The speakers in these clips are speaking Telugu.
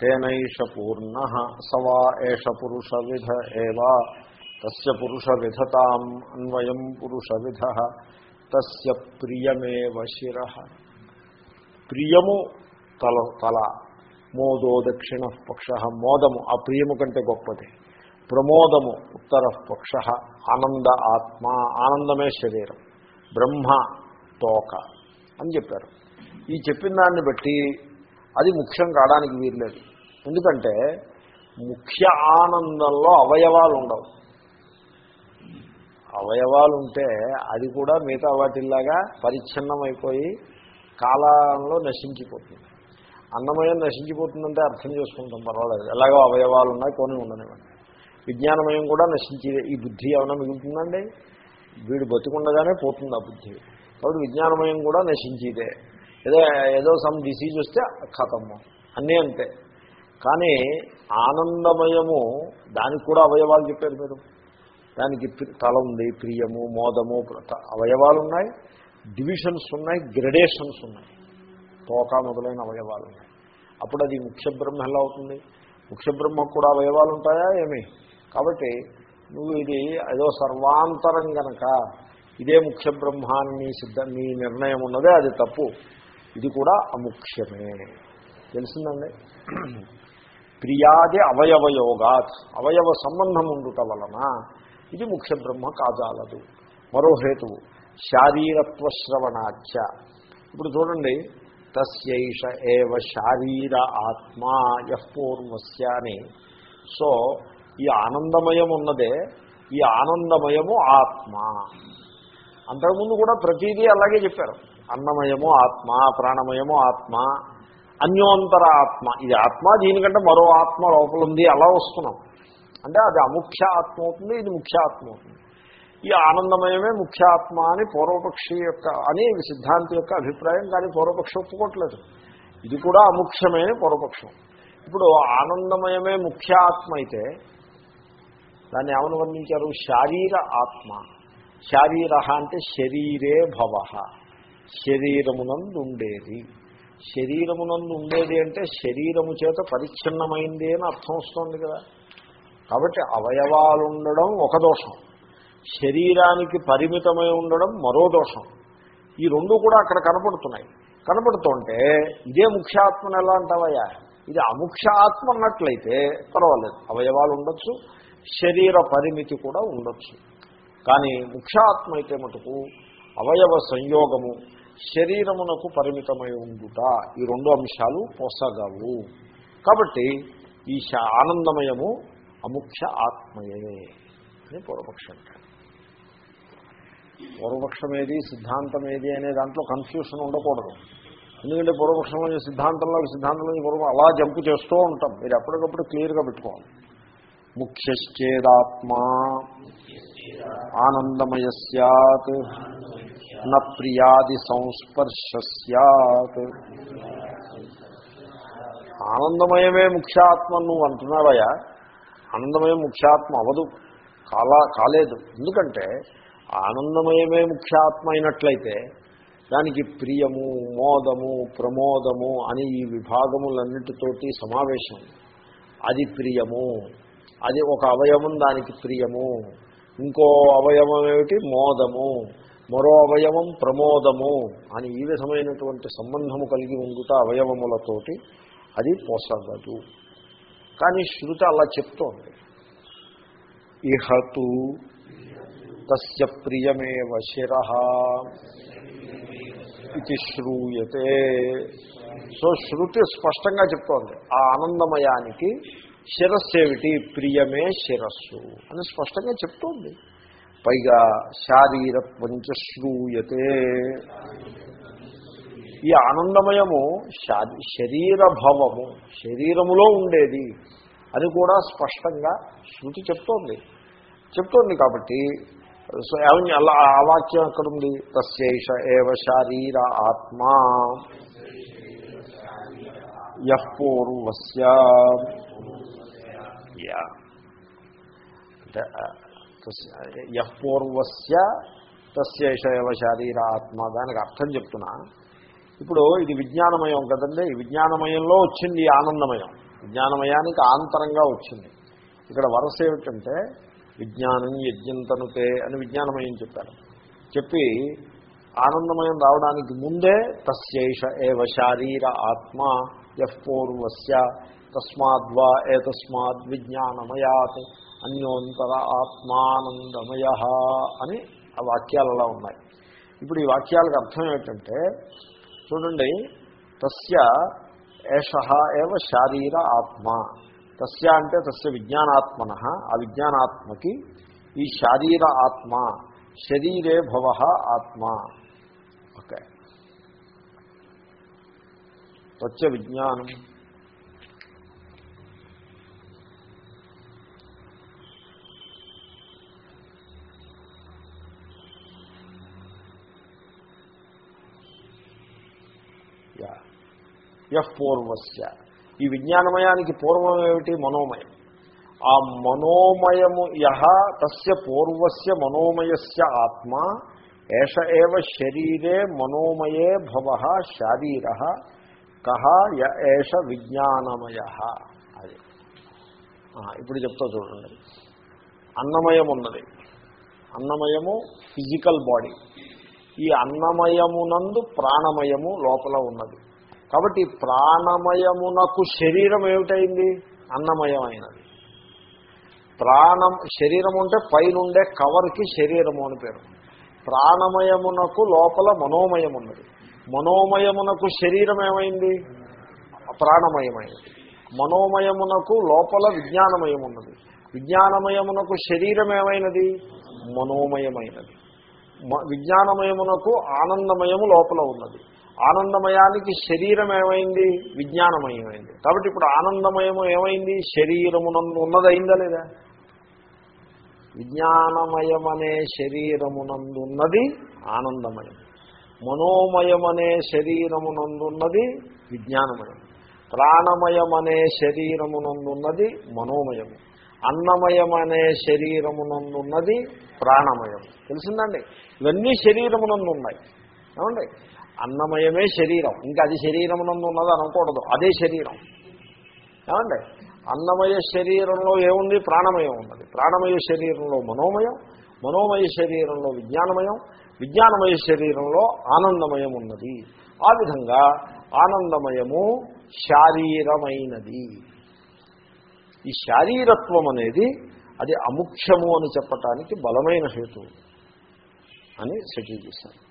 తేనైష పూర్ణ సవా ఏష పురుషవిధ ఏవా తస్య పురుషవిధతాం అన్వయం పురుషవిధ తస్య ప్రియమేవ శిర. ప్రియము తల తల మోదో దక్షిణ పక్ష మోదము ఆ ప్రియము కంటే గొప్పది. ప్రమోదము ఉత్తర పక్ష ఆనంద ఆత్మ ఆనందమే శరీరం. బ్రహ్మ తోక అని చెప్పారు. ఈ చెప్పిన దాన్ని బట్టి అది ముఖ్యం కావడానికి వీర్లేదు ఎందుకంటే ముఖ్య ఆనందంలో అవయవాలు ఉండవు. అవయవాలు ఉంటే అది కూడా మిగతా వాటిల్లాగా పరిచ్ఛిన్నమైపోయి కాలంలో నశించిపోతుంది. అన్నమయం నశించిపోతుందంటే అర్థం చేసుకుంటాం పర్వాలేదు. ఎలాగో అవయవాలు ఉన్నాయి కొని ఉండనివ్వండి. విజ్ఞానమయం కూడా నశించేదే ఈ బుద్ధి ఏమైనా మిగులుతుందండి? వీడు బతికుండగానే పోతుంది ఆ బుద్ధి. కాబట్టి విజ్ఞానమయం కూడా నశించేదే. ఏదో ఏదో సమ్ డిసీజ్ వస్తే ఖతము. అన్నీ అంతే. కానీ ఆనందమయము దానికి కూడా అవయవాలు చెప్పారు మీరు. దానికి తల ఉంది ప్రియము మోదము అవయవాలు ఉన్నాయి డివిజన్స్ ఉన్నాయి గ్రెడేషన్స్ ఉన్నాయి. తోక మొదలైన అవయవాలు ఉన్నాయి. అప్పుడు అది ముఖ్య బ్రహ్మ ఎలా అవుతుంది? ముఖ్య కూడా అవయవాలు ఉంటాయా ఏమి? కాబట్టి నువ్వు ఇది ఏదో సర్వాంతరం గనక ఇదే ముఖ్య బ్రహ్మాన్ని సిద్ధ నీ నిర్ణయం ఉన్నదే అది తప్పు. ఇది కూడా అముఖ్యమే. తెలిసిందండి ప్రియాది అవయవయోగాత్ అవయవ సంబంధం ఉండుట వలన ఇది ముఖ్య బ్రహ్మ కాజాలదు. మరో హేతువు శారీరత్వశ్రవణాచ ఇప్పుడు చూడండి తస్యైష ఏవ శారీర ఆత్మా యఃపూర్వస్య అని. సో ఈ ఆనందమయం ఉన్నదే ఈ ఆనందమయము ఆత్మ. అంతకుముందు కూడా ప్రతిదీ అలాగే చెప్పారు. అన్నమయమో ఆత్మ ప్రాణమయమో ఆత్మ అన్యోంతర ఆత్మ. ఇది ఆత్మ దీనికంటే మరో ఆత్మ లోపల ఉంది అలా వస్తున్నాం. అంటే అది అముఖ్య ఆత్మ అవుతుంది ఇది ముఖ్య ఆత్మ అవుతుంది. ఈ ఆనందమయమే ముఖ్య ఆత్మ అని పూర్వపక్షి యొక్క అని సిద్ధాంతి యొక్క అభిప్రాయం కానీ పూర్వపక్షం ఒప్పుకోవట్లేదు. ఇది కూడా అముఖ్యమే పూర్వపక్షం. ఇప్పుడు ఆనందమయమే ముఖ్య ఆత్మ అయితే దాన్ని ఏమని వర్ణించారు శారీర ఆత్మ. శారీర అంటే శరీరే భవ. శరీరమునందు ఉండేది శరీరమునందు ఉండేది అంటే శరీరము చేత పరిచ్ఛిన్నమైంది అని అర్థం వస్తుంది కదా. కాబట్టి అవయవాలు ఉండడం ఒక దోషం. శరీరానికి పరిమితమై ఉండడం మరో దోషం. ఈ రెండు కూడా అక్కడ కనపడుతున్నాయి. కనపడుతుంటే ఇదే ముఖ్యాత్మను ఎలా అంటావయ్యా? ఇది అముఖ్య ఆత్మ అన్నట్లయితే పర్వాలేదు. అవయవాలు ఉండొచ్చు శరీర పరిమితి కూడా ఉండొచ్చు. కానీ ముఖ్యాత్మ అయితే మటుకు అవయవ సంయోగము శరీరమునకు పరిమితమై ఉండుట ఈ రెండు అంశాలు పొసగవు. కాబట్టి ఈ ఆనందమయము అముఖ్య ఆత్మయే అని పూర్వపక్షం పూర్వపక్షం ఏది సిద్ధాంతం ఏది అనే దాంట్లో కన్ఫ్యూషన్ ఉండకూడదు. ఎందుకంటే పూర్వపక్షంలో సిద్ధాంతంలో సిద్ధాంతంలో పూర్వం అలా జంపు చేస్తూ ఉంటాం. మీరు ఎప్పటికప్పుడు క్లియర్గా పెట్టుకోవాలి. ముఖ్యశ్చేదాత్మా ఆనందమయ సత్ ప్రియాది సంస్పర్శ సత్ ఆనందమయమే ముఖ్యాత్మ నువ్వు అంటున్నావయ్యా. ఆనందమయం ముఖ్యాత్మ అవదు కాలా కాలేదు. ఎందుకంటే ఆనందమయమే ముఖ్యాత్మ అయినట్లయితే దానికి ప్రియము మోదము ప్రమోదము అని ఈ విభాగములన్నిటితోటి సమావేశం. అది ప్రియము. అది ఒక అవయవం దానికి ప్రియము. ఇంకో అవయవం ఏమిటి మోదము. మరో అవయవం ప్రమోదము అని ఈ విధమైనటువంటి సంబంధము కలిగి ఉండుట అవయవములతోటి అది పోసగదు. కానీ శృతి అలా చెప్తోంది. ఇహతు తస్య ప్రియమేవ శిర ఇది శ్రూయతే. సో శృతి స్పష్టంగా చెప్తోంది. ఆ ఆనందమయానికి శిరస్సు ఏమిటి? ప్రియమే శిరస్సు అని స్పష్టంగా చెప్తోంది. పైగా శారీరత్వంచ శ్రూయతే. ఈ ఆనందమయము శరీర భావము శరీరములో ఉండేది అని కూడా స్పష్టంగా శృతి చెప్తోంది. చెప్తోంది కాబట్టి అలా ఆ వాక్యం ఎక్కడుంది? తస్యైష ఏవ శారీర ఆత్మా యః పూర్వస్య. అంటే ఆ, తస్య- ఏవ శారీర ఆత్మ దానికి అర్థం చెప్తున్నా. ఇప్పుడు ఇది విజ్ఞానమయం కదండి. విజ్ఞానమయంలో వచ్చింది ఆనందమయం. విజ్ఞానమయానికి ఆంతరంగా వచ్చింది. ఇక్కడ వరస ఏమిటంటే విజ్ఞానం యజ్ఞంతనుతే అని విజ్ఞానమయం చెప్పారు. చెప్పి ఆనందమయం రావడానికి ముందే తస్యైష ఏవ శారీర ఆత్మ యః పూర్వస్య తస్మాద్వా ఏతస్మాద్ విజ్ఞానమయాత్. అన్యోంతర ఆత్మానందమయ అని ఆ వాక్యాలు అలా ఉన్నాయి. ఇప్పుడు ఈ వాక్యాలకు అర్థం ఏమిటంటే చూడండి తస్య ఏష ఏవ శారీర ఆత్మ. తస్య అంటే తస్య విజ్ఞానాత్మన. ఆ విజ్ఞానాత్మకి ఈ శారీర ఆత్మ శరీరే భవ ఆత్మ. ఓకే. తస్య విజ్ఞానం. యహ్ పూర్వస్య. ఈ విజ్ఞానమయానికి పూర్వం ఏమిటి? మనోమయం. ఆ మనోమయము యహ తస్య పూర్వస్య మనోమయస్య ఆత్మ ఏష ఏవ శరీరే మనోమయే భవ శారీర కహ య ఏష విజ్ఞానమయ. అది. ఇప్పుడు చెప్తా చూడండి. అన్నమయం ఉన్నది అన్నమయము ఫిజికల్ బాడీ. ఈ అన్నమయమునందు ప్రాణమయము లోపల ఉన్నది. కాబట్టి ప్రాణమయమునకు శరీరం ఏమిటైంది? అన్నమయమైనది. ప్రాణం శరీరం ఉంటే పైనుండే కవర్కి శరీరము అని పేరు. ప్రాణమయమునకు లోపల మనోమయం ఉన్నది మనోమయమునకు శరీరం ఏమైంది? ప్రాణమయమైనది. మనోమయమునకు లోపల విజ్ఞానమయం ఉన్నది విజ్ఞానమయమునకు శరీరం ఏమైనది? మనోమయమైనది. విజ్ఞానమయమునకు ఆనందమయము లోపల ఉన్నది. ఆనందమయానికి శరీరం ఏమైంది? విజ్ఞానమయమైంది. కాబట్టి ఇప్పుడు ఆనందమయము ఏమైంది? శరీరమునందు ఉన్నదైందా లేదా? విజ్ఞానమయమనే శరీరమునందున్నది ఆనందమయం. మనోమయమనే శరీరమునందున్నది విజ్ఞానమయం. ప్రాణమయమనే శరీరమునందున్నది మనోమయము అన్నమయమనే శరీరమునందున్నది ప్రాణమయం. తెలిసిందండి? ఇవన్నీ శరీరమునందు ఉన్నాయి. ఏమండి? అన్నమయమే శరీరం. ఇంకా అది శరీరమునందు ఉన్నది అనకూడదు. అదే శరీరం. ఏమండి? అన్నమయ శరీరంలో ఏముంది? ప్రాణమయం ఉన్నది. ప్రాణమయ శరీరంలో మనోమయం మనోమయ శరీరంలో విజ్ఞానమయం విజ్ఞానమయ శరీరంలో ఆనందమయం ఉన్నది. ఆ విధంగా ఆనందమయము శారీరమైనది. ఈ శారీరత్వం అనేది అది అముఖ్యము అని చెప్పటానికి బలమైన హేతు అని సెటిల్ చేశారు.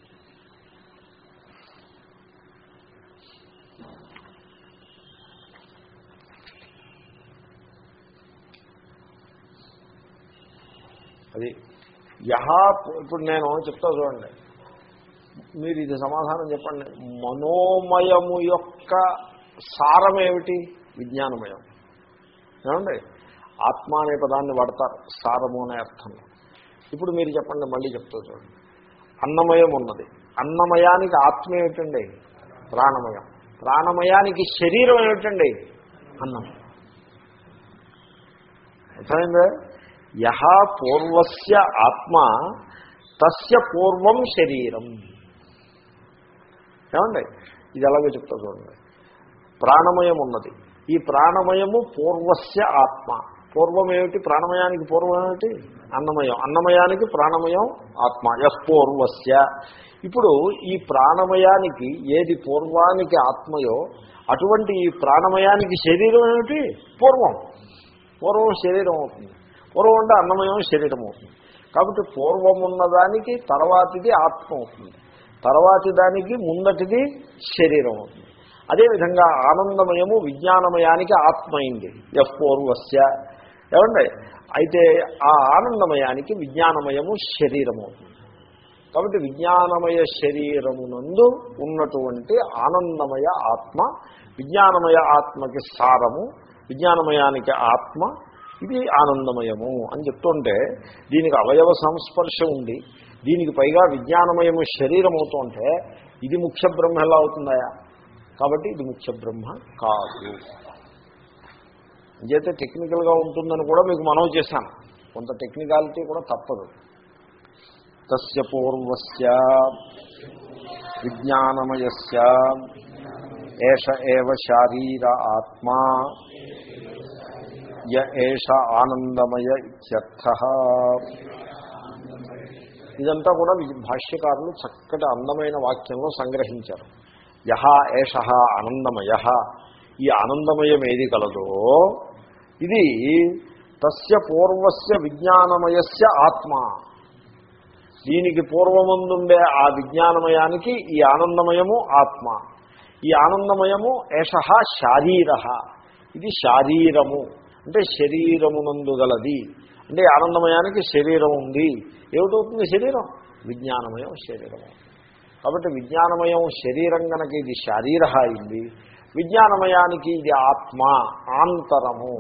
అది యహా ఇప్పుడు నేను చెప్తా చూడండి. మీరు ఇది సమాధానం చెప్పండి. మనోమయము యొక్క సారం ఏమిటి? విజ్ఞానమయం. ఏమండి? ఆత్మ అనే పదాన్ని వాడతారు. సారము అనే అర్థంలో ఇప్పుడు మీరు చెప్పండి మళ్ళీ చెప్తా చూడండి. అన్నమయం ఉన్నది. అన్నమయానికి ఆత్మ ఏమిటండి? ప్రాణమయం. ప్రాణమయానికి శరీరం ఏమిటండి? అన్నం. అర్థమైందా? యహ పూర్వస్య ఆత్మ తస్య పూర్వం శరీరం. ఏమండి? ఇది ఎలాగో చెప్తా చూడండి. ప్రాణమయం ఉన్నది. ఈ ప్రాణమయము పూర్వస్య ఆత్మ. పూర్వం ఏమిటి? ప్రాణమయానికి పూర్వం ఏమిటి? అన్నమయం. అన్నమయానికి ప్రాణమయం ఆత్మ. యహ్ పూర్వస్య. ఇప్పుడు ఈ ప్రాణమయానికి ఏది పూర్వానికి ఆత్మయో అటువంటి ఈ ప్రాణమయానికి శరీరం ఏమిటి? పూర్వం. పూర్వం శరీరం అవుతుంది. పూర్వం అంటే అన్నమయం శరీరం అవుతుంది. కాబట్టి పూర్వం ఉన్నదానికి తర్వాతిది ఆత్మ అవుతుంది. తర్వాతి దానికి ముందటిది శరీరం అవుతుంది. అదేవిధంగా ఆనందమయము విజ్ఞానమయానికి ఆత్మ అయింది ఎఫ్ పూర్వస్య ఏమండి? అయితే ఆ ఆనందమయానికి విజ్ఞానమయము శరీరం అవుతుంది. కాబట్టి విజ్ఞానమయ శరీరమునందు ఉన్నటువంటి ఆనందమయ ఆత్మ విజ్ఞానమయ ఆత్మకి సారము విజ్ఞానమయానికి ఆత్మ ఇది ఆనందమయము అని చెప్తుంటే దీనికి అవయవ సంస్పర్శ ఉంది. దీనికి పైగా విజ్ఞానమయము శరీరం అవుతుంటే ఇది ముఖ్య బ్రహ్మ ఎలా అవుతుందాయా? కాబట్టి ఇది ముఖ్య బ్రహ్మ కాదు. అంచేతే టెక్నికల్గా ఉంటుందని కూడా మీకు మనవి చేశాను. కొంత టెక్నికాలిటీ కూడా తప్పదు. తస్య పూర్వస్య విజ్ఞానమయస్య ఏష ఏవ శారీర ఆత్మా య ఏష ఆనందమయ ఇత్యర్థ ఇదంతా కూడా భాష్యకారులు చక్కటి అందమైన వాక్యంలో సంగ్రహించారు. యహ ఏష ఆనందమయ ఈ ఆనందమయం ఏది కలదో ఇది తస్య పూర్వస్య విజ్ఞానమయస్య ఆత్మ. దీనికి పూర్వముందుండే ఆ విజ్ఞానమయానికి ఈ ఆనందమయము ఆత్మ. ఈ ఆనందమయము ఏష శారీర ఇది శారీరము. అంటే శరీరమునందు గలది. అంటే ఆనందమయానికి శరీరం ఉంది. ఏమిటవుతుంది శరీరం? విజ్ఞానమయం శరీరం కాబట్టి విజ్ఞానమయం శరీరం కనుక ఇది శారీర అయింది విజ్ఞానమయానికి ఇది ఆత్మ ఆంతరము.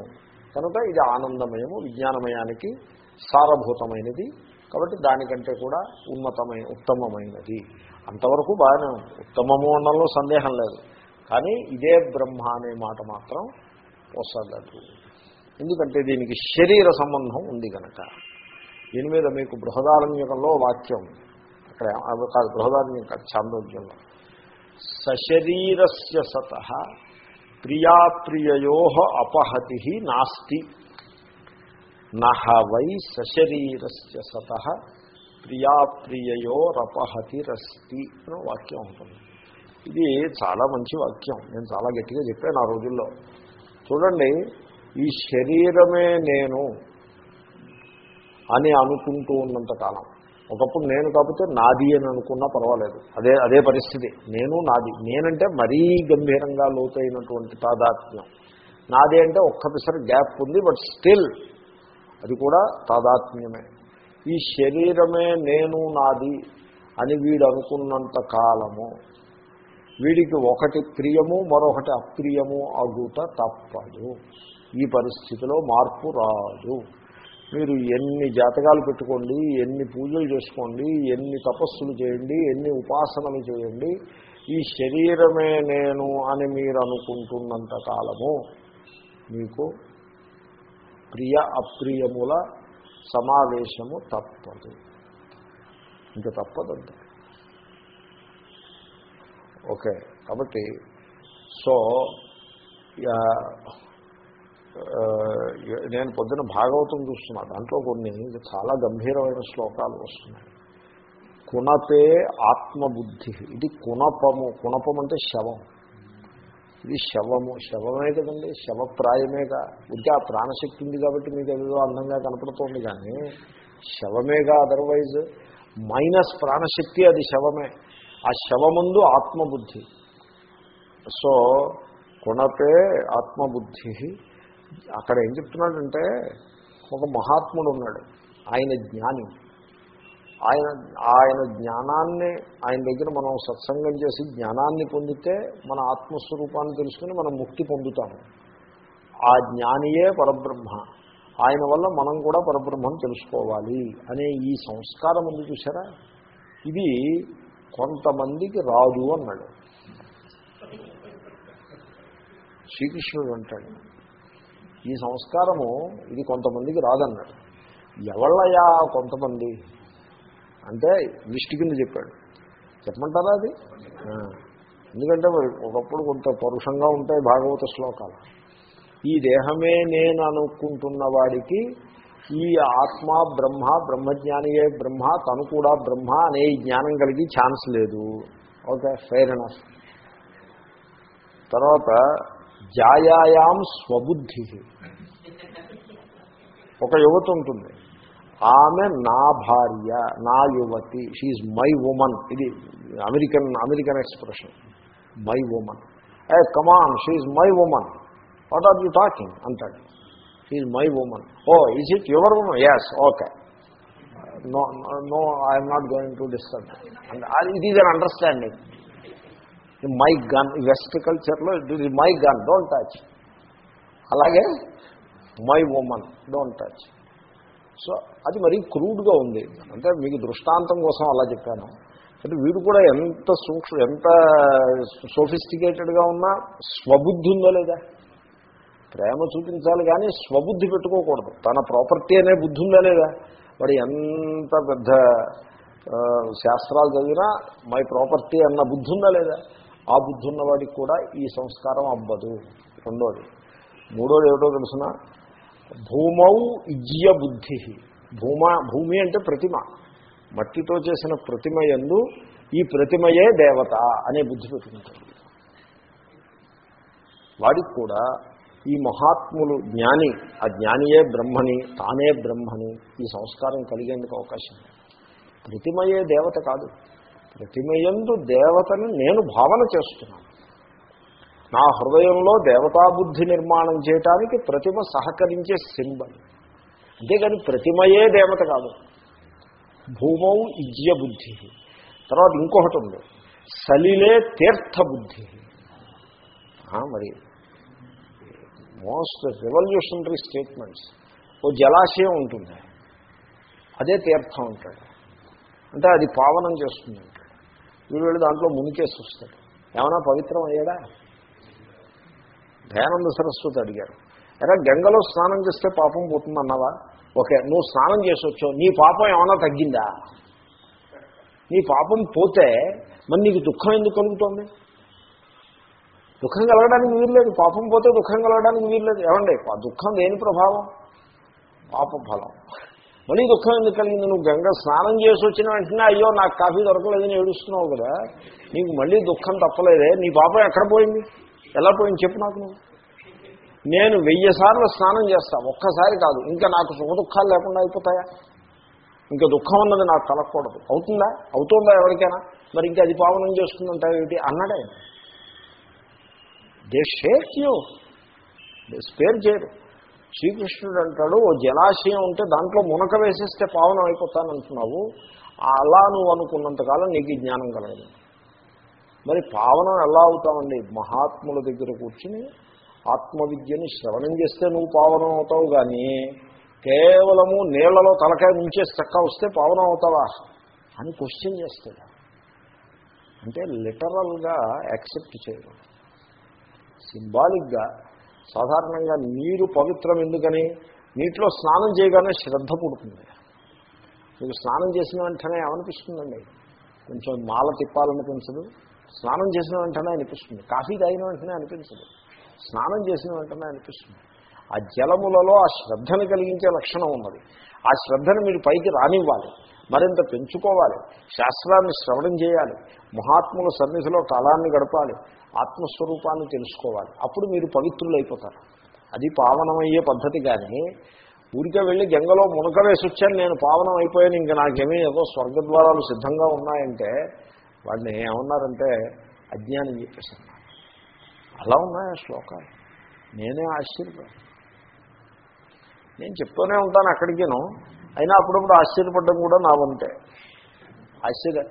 కనుక ఇది ఆనందమయము విజ్ఞానమయానికి సారభూతమైనది. కాబట్టి దానికంటే కూడా ఉన్నతమైన ఉత్తమమైనది. అంతవరకు బాగానే ఉంది. ఉత్తమము అనడంలో సందేహం లేదు. కానీ ఇదే బ్రహ్మ అనే మాట మాత్రం వసగదు ఎందుకంటే దీనికి శరీర సంబంధం ఉంది కనుక దీని మీద మీకు బృహదారణ్యకంలో వాక్యం అక్కడ అది కాదు బృహదారణ్యం కాదు చాంద్రోగ్యంలో సశరీరస్య సత ప్రియాప్రియయో అపహతి నాస్తి. నహ వై సశరీరస్య సత ప్రియాప్రియయోరపహతిరస్తి అని వాక్యం ఉంటుంది. ఇది చాలా మంచి వాక్యం. నేను చాలా గట్టిగా చెప్పాను ఆ రోజుల్లో. చూడండి ఈ శరీరమే నేను అని అనుకుంటూ ఉన్నంత కాలం. ఒకప్పుడు నేను కాకపోతే నాది అని అనుకున్నా పర్వాలేదు. అదే అదే పరిస్థితి. నేను నాది. నేనంటే మరీ గంభీరంగా లోతైనటువంటి తాదాత్మ్యం. నాది అంటే ఒక్కసారి గ్యాప్ ఉంది బట్ స్టిల్ అది కూడా తాదాత్మ్యమే. ఈ శరీరమే నేను నాది అని వీడు అనుకున్నంత కాలము వీడికి ఒకటి ప్రియము మరొకటి అప్రియము అగుట తప్పదు. ఈ పరిస్థితిలో మార్పు రాదు. మీరు ఎన్ని జాతకాలు పెట్టుకోండి ఎన్ని పూజలు చేసుకోండి ఎన్ని తపస్సులు చేయండి ఎన్ని ఉపాసనలు చేయండి ఈ శరీరమే నేను అని మీరు అనుకుంటున్నంత కాలము మీకు ప్రియ అప్రియముల సమావేశము తప్పదు. ఇంకా తప్పదండి. ఓకే కాబట్టి సో యా, నేను పొద్దున భాగవతం చూస్తున్నా. దాంట్లో కొన్ని చాలా గంభీరమైన శ్లోకాలు వస్తున్నాయి. కుణపే ఆత్మబుద్ధి. ఇది కుణపము కుణపం అంటే శవం. ఇది శవము. శవమే కదండి. శవప్రాయమేగా. ఇంకా ప్రాణశక్తి ఉంది కాబట్టి మీకు ఏదో అందంగా కనపడుతోంది కానీ శవమేగా అదర్వైజ్ మైనస్ ప్రాణశక్తి అది శవమే. ఆ శవముందు ఆత్మబుద్ధి. సో కుణపే ఆత్మబుద్ధి. అక్కడ ఏం చెప్తున్నాడంటే ఒక మహాత్ముడు ఉన్నాడు ఆయన జ్ఞాని. ఆయన ఆయన జ్ఞానాన్ని ఆయన దగ్గర మనం సత్సంగం చేసి జ్ఞానాన్ని పొందితే మన ఆత్మస్వరూపాన్ని తెలుసుకుని మనం ముక్తి పొందుతాము. ఆ జ్ఞానియే పరబ్రహ్మ. ఆయన వల్ల మనం కూడా పరబ్రహ్మను తెలుసుకోవాలి అనే ఈ సంస్కారం ఉంది చూసారా ఇది కొంతమందికి రాదు అన్నాడు. శ్రీకృష్ణుడు అంటాడు ఈ సంస్కారము ఇది కొంతమందికి రాదన్నాడు. ఎవళ్ళయా కొంతమంది? అంటే లిస్ట్ కింద చెప్పాడు. చెప్పమంటారా అది? ఎందుకంటే మరి ఒకప్పుడు కొంత పరుషంగా ఉంటాయి భాగవత శ్లోకాలు. ఈ దేహమే నేను అనుకుంటున్న వాడికి ఈ ఆత్మ బ్రహ్మ బ్రహ్మజ్ఞానియే బ్రహ్మ తను కూడా బ్రహ్మ అనే జ్ఞానం కలిగి ఛాన్స్ లేదు. ఓకే ఫెయిర్ ఎనఫ్ తర్వాత జాయాయాం స్వబుద్ధి. ఒక యువత ఉంటుంది. ఆమె నా భార్య నా యువతి షీఈ్ మై ఉమన్ ఇది American American expression my woman eh come on she my woman what are you talking అంటాడు. She my woman oh is it your woman yes okay no no I'm not going to disturb and it is an understanding my gun west కల్చర్లో it is my gun don't touch. అలాగే my woman don't touch. So అది మరీ క్రూడ్గా ఉంది. అంటే మీకు దృష్టాంతం కోసం అలా చెప్పాను. అంటే వీడు కూడా ఎంత సూక్ష్మ ఎంత సోఫిస్టికేటెడ్గా ఉన్నా స్వబుద్ధి ఉందో లేదా? ప్రేమ చూపించాలి కానీ స్వబుద్ధి పెట్టుకోకూడదు. తన ప్రాపర్టీ అనే బుద్ధి ఉందా లేదా? వాడు ఎంత పెద్ద శాస్త్రాలు చదివినా మై ప్రాపర్టీ అన్న బుద్ధి ఉందా లేదా? ఆ బుద్ధి ఉన్నవాడికి కూడా ఈ సంస్కారం అవ్వదు. రెండోది. మూడోది ఏమిటో తెలుసిన? భూమౌ ఇజ్య బుద్ధి. భూమ భూమి అంటే ప్రతిమ. మట్టితో చేసిన ప్రతిమ ఎందు ఈ ప్రతిమయే దేవత అనే బుద్ధి పెట్టుకుంటాడు వాడికి కూడా ఈ మహాత్ములు జ్ఞాని ఆ జ్ఞానియే బ్రహ్మని తానే బ్రహ్మని ఈ సంస్కారం కలిగేందుకు అవకాశం ప్రతిమయే దేవత కాదు. ప్రతిమయందు దేవతని నేను భావన చేస్తున్నాను. నా హృదయంలో దేవతాబుద్ధి నిర్మాణం చేయటానికి ప్రతిమ సహకరించే సింబల్. అంతేగాని ప్రతిమయే దేవత కాదు. భూమౌ ఇజ్య బుద్ధి. తర్వాత ఇంకొకటి ఉంది. సలిలే తీర్థ బుద్ధి. మరి మోస్ట్ రెవల్యూషనరీ స్టేట్మెంట్స్. ఓ జలాశయం ఉంటుంది. అదే తీర్థం ఉంటాడు అంటే అది పావనం చేస్తుంది. వీడు వెళ్ళి దాంట్లో మునికేసి వస్తాడు. ఏమైనా పవిత్రం అయ్యాడా? దయానంద సరస్వతి అడిగారు. ఎలా గంగలో స్నానం చేస్తే పాపం పోతుందన్నావా? ఓకే నువ్వు స్నానం చేసి వచ్చావు. నీ పాపం ఏమైనా తగ్గిందా? నీ పాపం పోతే మరి నీకు దుఃఖం ఎందుకు కలుగుతోంది? దుఃఖం కలగడానికి వీల్లేదు. పాపం పోతే దుఃఖం కలగడానికి వీల్లేదు. ఏమండి ఆ దుఃఖం దేని ప్రభావం? పాప ఫలం. మళ్ళీ దుఃఖం ఎందుకు కలిగింది నువ్వు గంగ స్నానం చేసి వచ్చిన వెంటనే అయ్యో నాకు కాఫీ దొరకలేదని ఏడుస్తున్నావు కదా. నీకు మళ్ళీ దుఃఖం తప్పలేదే. నీ పాపం ఎక్కడ పోయింది? ఎలా పోయింది? చెప్పు నాకు నువ్వు. నేను వెయ్యి సార్లు స్నానం చేస్తా. ఒక్కసారి కాదు. ఇంకా నాకు సుఖ దుఃఖాలు లేకుండా అయిపోతాయా? ఇంకా దుఃఖం ఉన్నది నాకు కలగకూడదు. అవుతుందా? అవుతుందా ఎవరికైనా? మరి ఇంకా అది పావనం చేస్తుందంటా ఏమిటి? అన్నాడే దే షేక్ యూ స్పేర్ చేయరు శ్రీకృష్ణుడు అంటాడు ఓ జలాశయం ఉంటే దాంట్లో మునక వేసేస్తే పావనం అయిపోతానంటున్నావు. అలా నువ్వు అనుకున్నంతకాలం నీకు జ్ఞానం కలగదు. మరి పావనం ఎలా అవుతామండి? మహాత్ముల దగ్గర కూర్చుని ఆత్మవిద్యని శ్రవణం చేస్తే నువ్వు పావనం అవుతావు కానీ కేవలము నీళ్ళలో తలకాయ ముంచేసి చక్క వస్తే పావనం అవుతావా అని క్వశ్చన్ చేస్తాడు. అంటే లిటరల్గా యాక్సెప్ట్ చేయడం సింబాలిక్గా సాధారణంగా నీరు పవిత్రం ఎందుకని? నీటిలో స్నానం చేయగానే శ్రద్ధ పుడుతుంది. మీకు స్నానం చేసిన వెంటనే ఏమనిపిస్తుందండి? కొంచెం మాల తిప్పాలనిపించదు. స్నానం చేసిన వెంటనే అనిపిస్తుంది. కాఫీ తాగిన వెంటనే అనిపించదు. స్నానం చేసిన వెంటనే అనిపిస్తుంది. ఆ జలములలో ఆ శ్రద్ధను కలిగించే లక్షణం ఉన్నది. ఆ శ్రద్ధను మీరు పైకి రానివ్వాలి. మరింత పెంచుకోవాలి. శాస్త్రాన్ని శ్రవణం చేయాలి. మహాత్ముల సన్నిధిలో కాలాన్ని గడపాలి. ఆత్మస్వరూపాన్ని తెలుసుకోవాలి. అప్పుడు మీరు పవిత్రులైపోతారు. అది పావనమయ్యే పద్ధతి కానీ ఊరికే వెళ్ళి గంగలో మునక వేసి వచ్చాను నేను పావనం అయిపోయాను ఇంకా నాకేమీ ఏదో స్వర్గద్వారాలు సిద్ధంగా ఉన్నాయంటే వాడిని ఏమన్నారంటే అజ్ఞానం చెప్పేసి అలా ఉన్నాయి ఆ శ్లోకాలు? నేనే ఆశ్చర్యపోయాను నేను చెప్తూనే ఉంటాను అక్కడికిను. అయినా అప్పుడప్పుడు ఆశ్చర్యపడ్డం కూడా నా వంతే. ఆశ్చర్య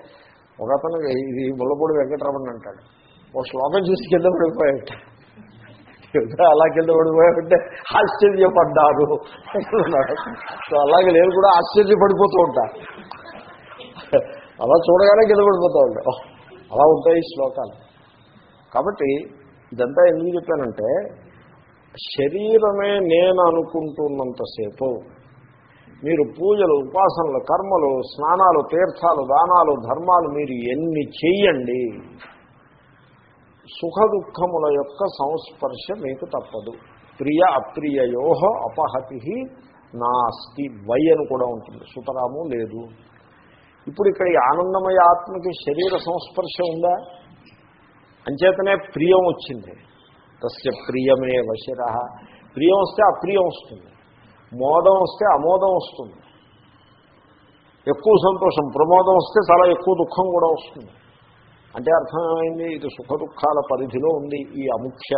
ఒక అతను ఇది ముల్లపూడి వెంకటరమణ అంటాడు. ఓ శ్లోకం చూసి కింద పడిపోయాట అలా కింద పడిపోయామంటే ఆశ్చర్యపడ్డారు. సో అలాగే నేను కూడా ఆశ్చర్యపడిపోతూ ఉంటా. అలా చూడగానే కింద పడిపోతూ ఉంటా. అలా ఉంటాయి శ్లోకాలు. కాబట్టి ఇదంతా ఎందుకు చెప్పానంటే శరీరమే నేను అనుకుంటున్నంతసేపు మీరు పూజలు ఉపాసనలు కర్మలు స్నానాలు తీర్థాలు దానాలు ధర్మాలు మీరు ఎన్ని చెయ్యండి సుఖ దుఃఖముల యొక్క సంస్పర్శ మీకు తప్పదు. ప్రియ అప్రియయో అపహతి నాస్తి. వై అని కూడా ఉంటుంది. సుతరాము లేదు. ఇప్పుడు ఇక్కడ ఈ ఆనందమయ ఆత్మకి శరీర సంస్పర్శ ఉందా? అంచేతనే ప్రియం వచ్చింది. తస్య ప్రియమే వశిర. ప్రియం వస్తే అప్రియం వస్తుంది. మోదం వస్తే అమోదం వస్తుంది. ఎక్కువ సంతోషం. ప్రమోదం వస్తే చాలా ఎక్కువ దుఃఖం కూడా వస్తుంది. అంటే అర్థమైంది ఇది సుఖ దుఃఖాల పరిధిలో ఉంది ఈ అముఖ్య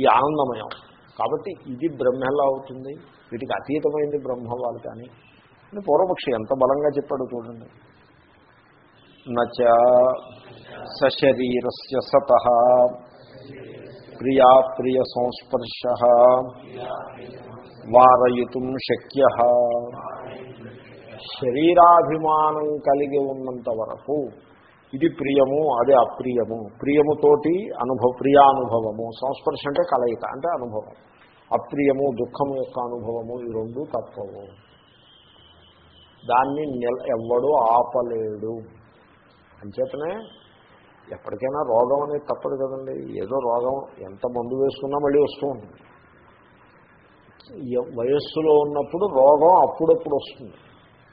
ఈ ఆనందమయం. కాబట్టి ఇది బ్రహ్మ ఎలా అవుతుంది? వీటికి అతీతమైంది బ్రహ్మ వాళ్ళు కానీ. అని పూర్వపక్షి ఎంత బలంగా చెప్పాడు చూడండి. నచ సశరీర సత ప్రియా ప్రియ సంస్పర్శ వారయితుం శక్య. శరీరాభిమానం కలిగి ఉన్నంత వరకు ఇది ప్రియము అది అప్రియము. ప్రియముతోటి అనుభవ ప్రియానుభవము. సంస్పర్శ అంటే కలయిక అంటే అనుభవం. అప్రియము దుఃఖము యొక్క అనుభవము ఈ రెండు తత్వము. దాన్ని నిల ఎవ్వడూ ఆపలేడు. అంచేతనే ఎప్పటికైనా రోగం అనేది తప్పదు కదండి. ఏదో రోగం ఎంత మందు వేసుకున్నా మళ్ళీ వస్తూ ఉంటుంది. వయస్సులో ఉన్నప్పుడు రోగం అప్పుడప్పుడు వస్తుంది.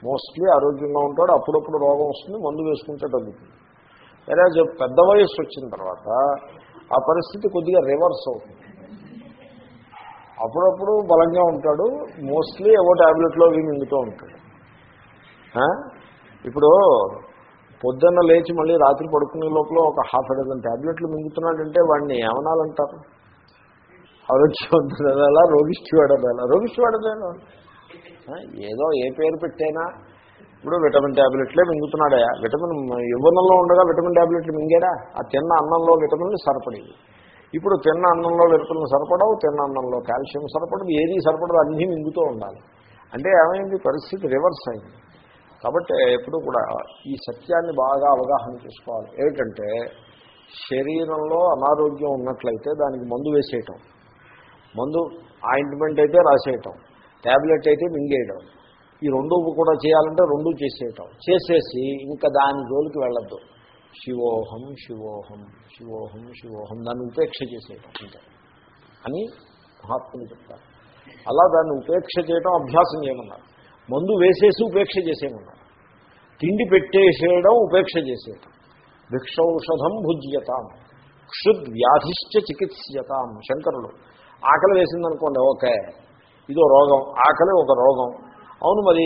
మోస్ట్లీ ఆరోగ్యంగా ఉంటాడు అప్పుడప్పుడు రోగం వస్తుంది మందు వేసుకుంటే తగ్గుతుంది. వేరే పెద్ద వయస్సు వచ్చిన తర్వాత ఆ పరిస్థితి కొద్దిగా రివర్స్ అవుతుంది. అప్పుడప్పుడు బలంగా ఉంటాడు మోస్ట్లీ ఏవో ట్యాబ్లెట్లో అవి మింగుతూ ఉంటాడు. ఇప్పుడు పొద్దున్న లేచి మళ్ళీ రాత్రి పడుకునే లోపల ఒక హాఫ్ డజన్ ట్యాబ్లెట్లు మింగుతున్నాడంటే వాడిని ఏమనాలంటారు? ఆరోగ్యవంతుడు అలా రోగిష్టివాడు అలా రోగిష్టివాడు ఏదో ఏ పేరు పెట్టైనా ఇప్పుడు విటమిన్ ట్యాబ్లెట్లే మింగుతున్నాడయా విటమిన్ యువనంలో ఉండగా విటమిన్ ట్యాబ్లెట్లు మింగాడా? ఆ తిన్న అన్నంలో విటమిన్లు సరిపడేవి. ఇప్పుడు తిన్న అన్నంలో విటమిన్లు సరిపడవు తిన్న అన్నంలో కాల్షియం సరిపడదు ఏది సరిపడదు అన్నీ మింగుతూ ఉండాలి. అంటే ఏమైంది? పరిస్థితి రివర్స్ అయింది. కాబట్టి ఎప్పుడు కూడా ఈ సత్యాన్ని బాగా అవగాహన చేసుకోవాలి. ఏమిటంటే శరీరంలో అనారోగ్యం ఉన్నట్లయితే దానికి మందు వేసేయటం. మందు ఆయింట్మెంట్ అయితే రాసేయటం. ట్యాబ్లెట్ అయితే మింగేయడం. ఈ రెండు కూడా చేయాలంటే రెండు చేసేయటం. చేసేసి ఇంకా దాని జోలికి వెళ్ళద్దు. శివోహం శివోహం శివోహం శివోహం దాన్ని ఉపేక్ష చేసేయటం అంతే. అని మహాత్ములు చెప్తారు. అలా దాన్ని ఉపేక్ష చేయటం అభ్యాసం చేయమన్నారు. మందు వేసేసి ఉపేక్ష చేసేయమన్నారు. తిండి పెట్టేసేయడం ఉపేక్ష చేసేయటం. భిక్షౌషధం భుజ్యతాం. క్షుద్ వ్యాధిశ్చ చికిత్స్యతాం. శంకరులు ఆకలి వేసిందనుకోండి ఓకే ఇదో రోగం ఆకలి ఒక రోగం. అవును మరి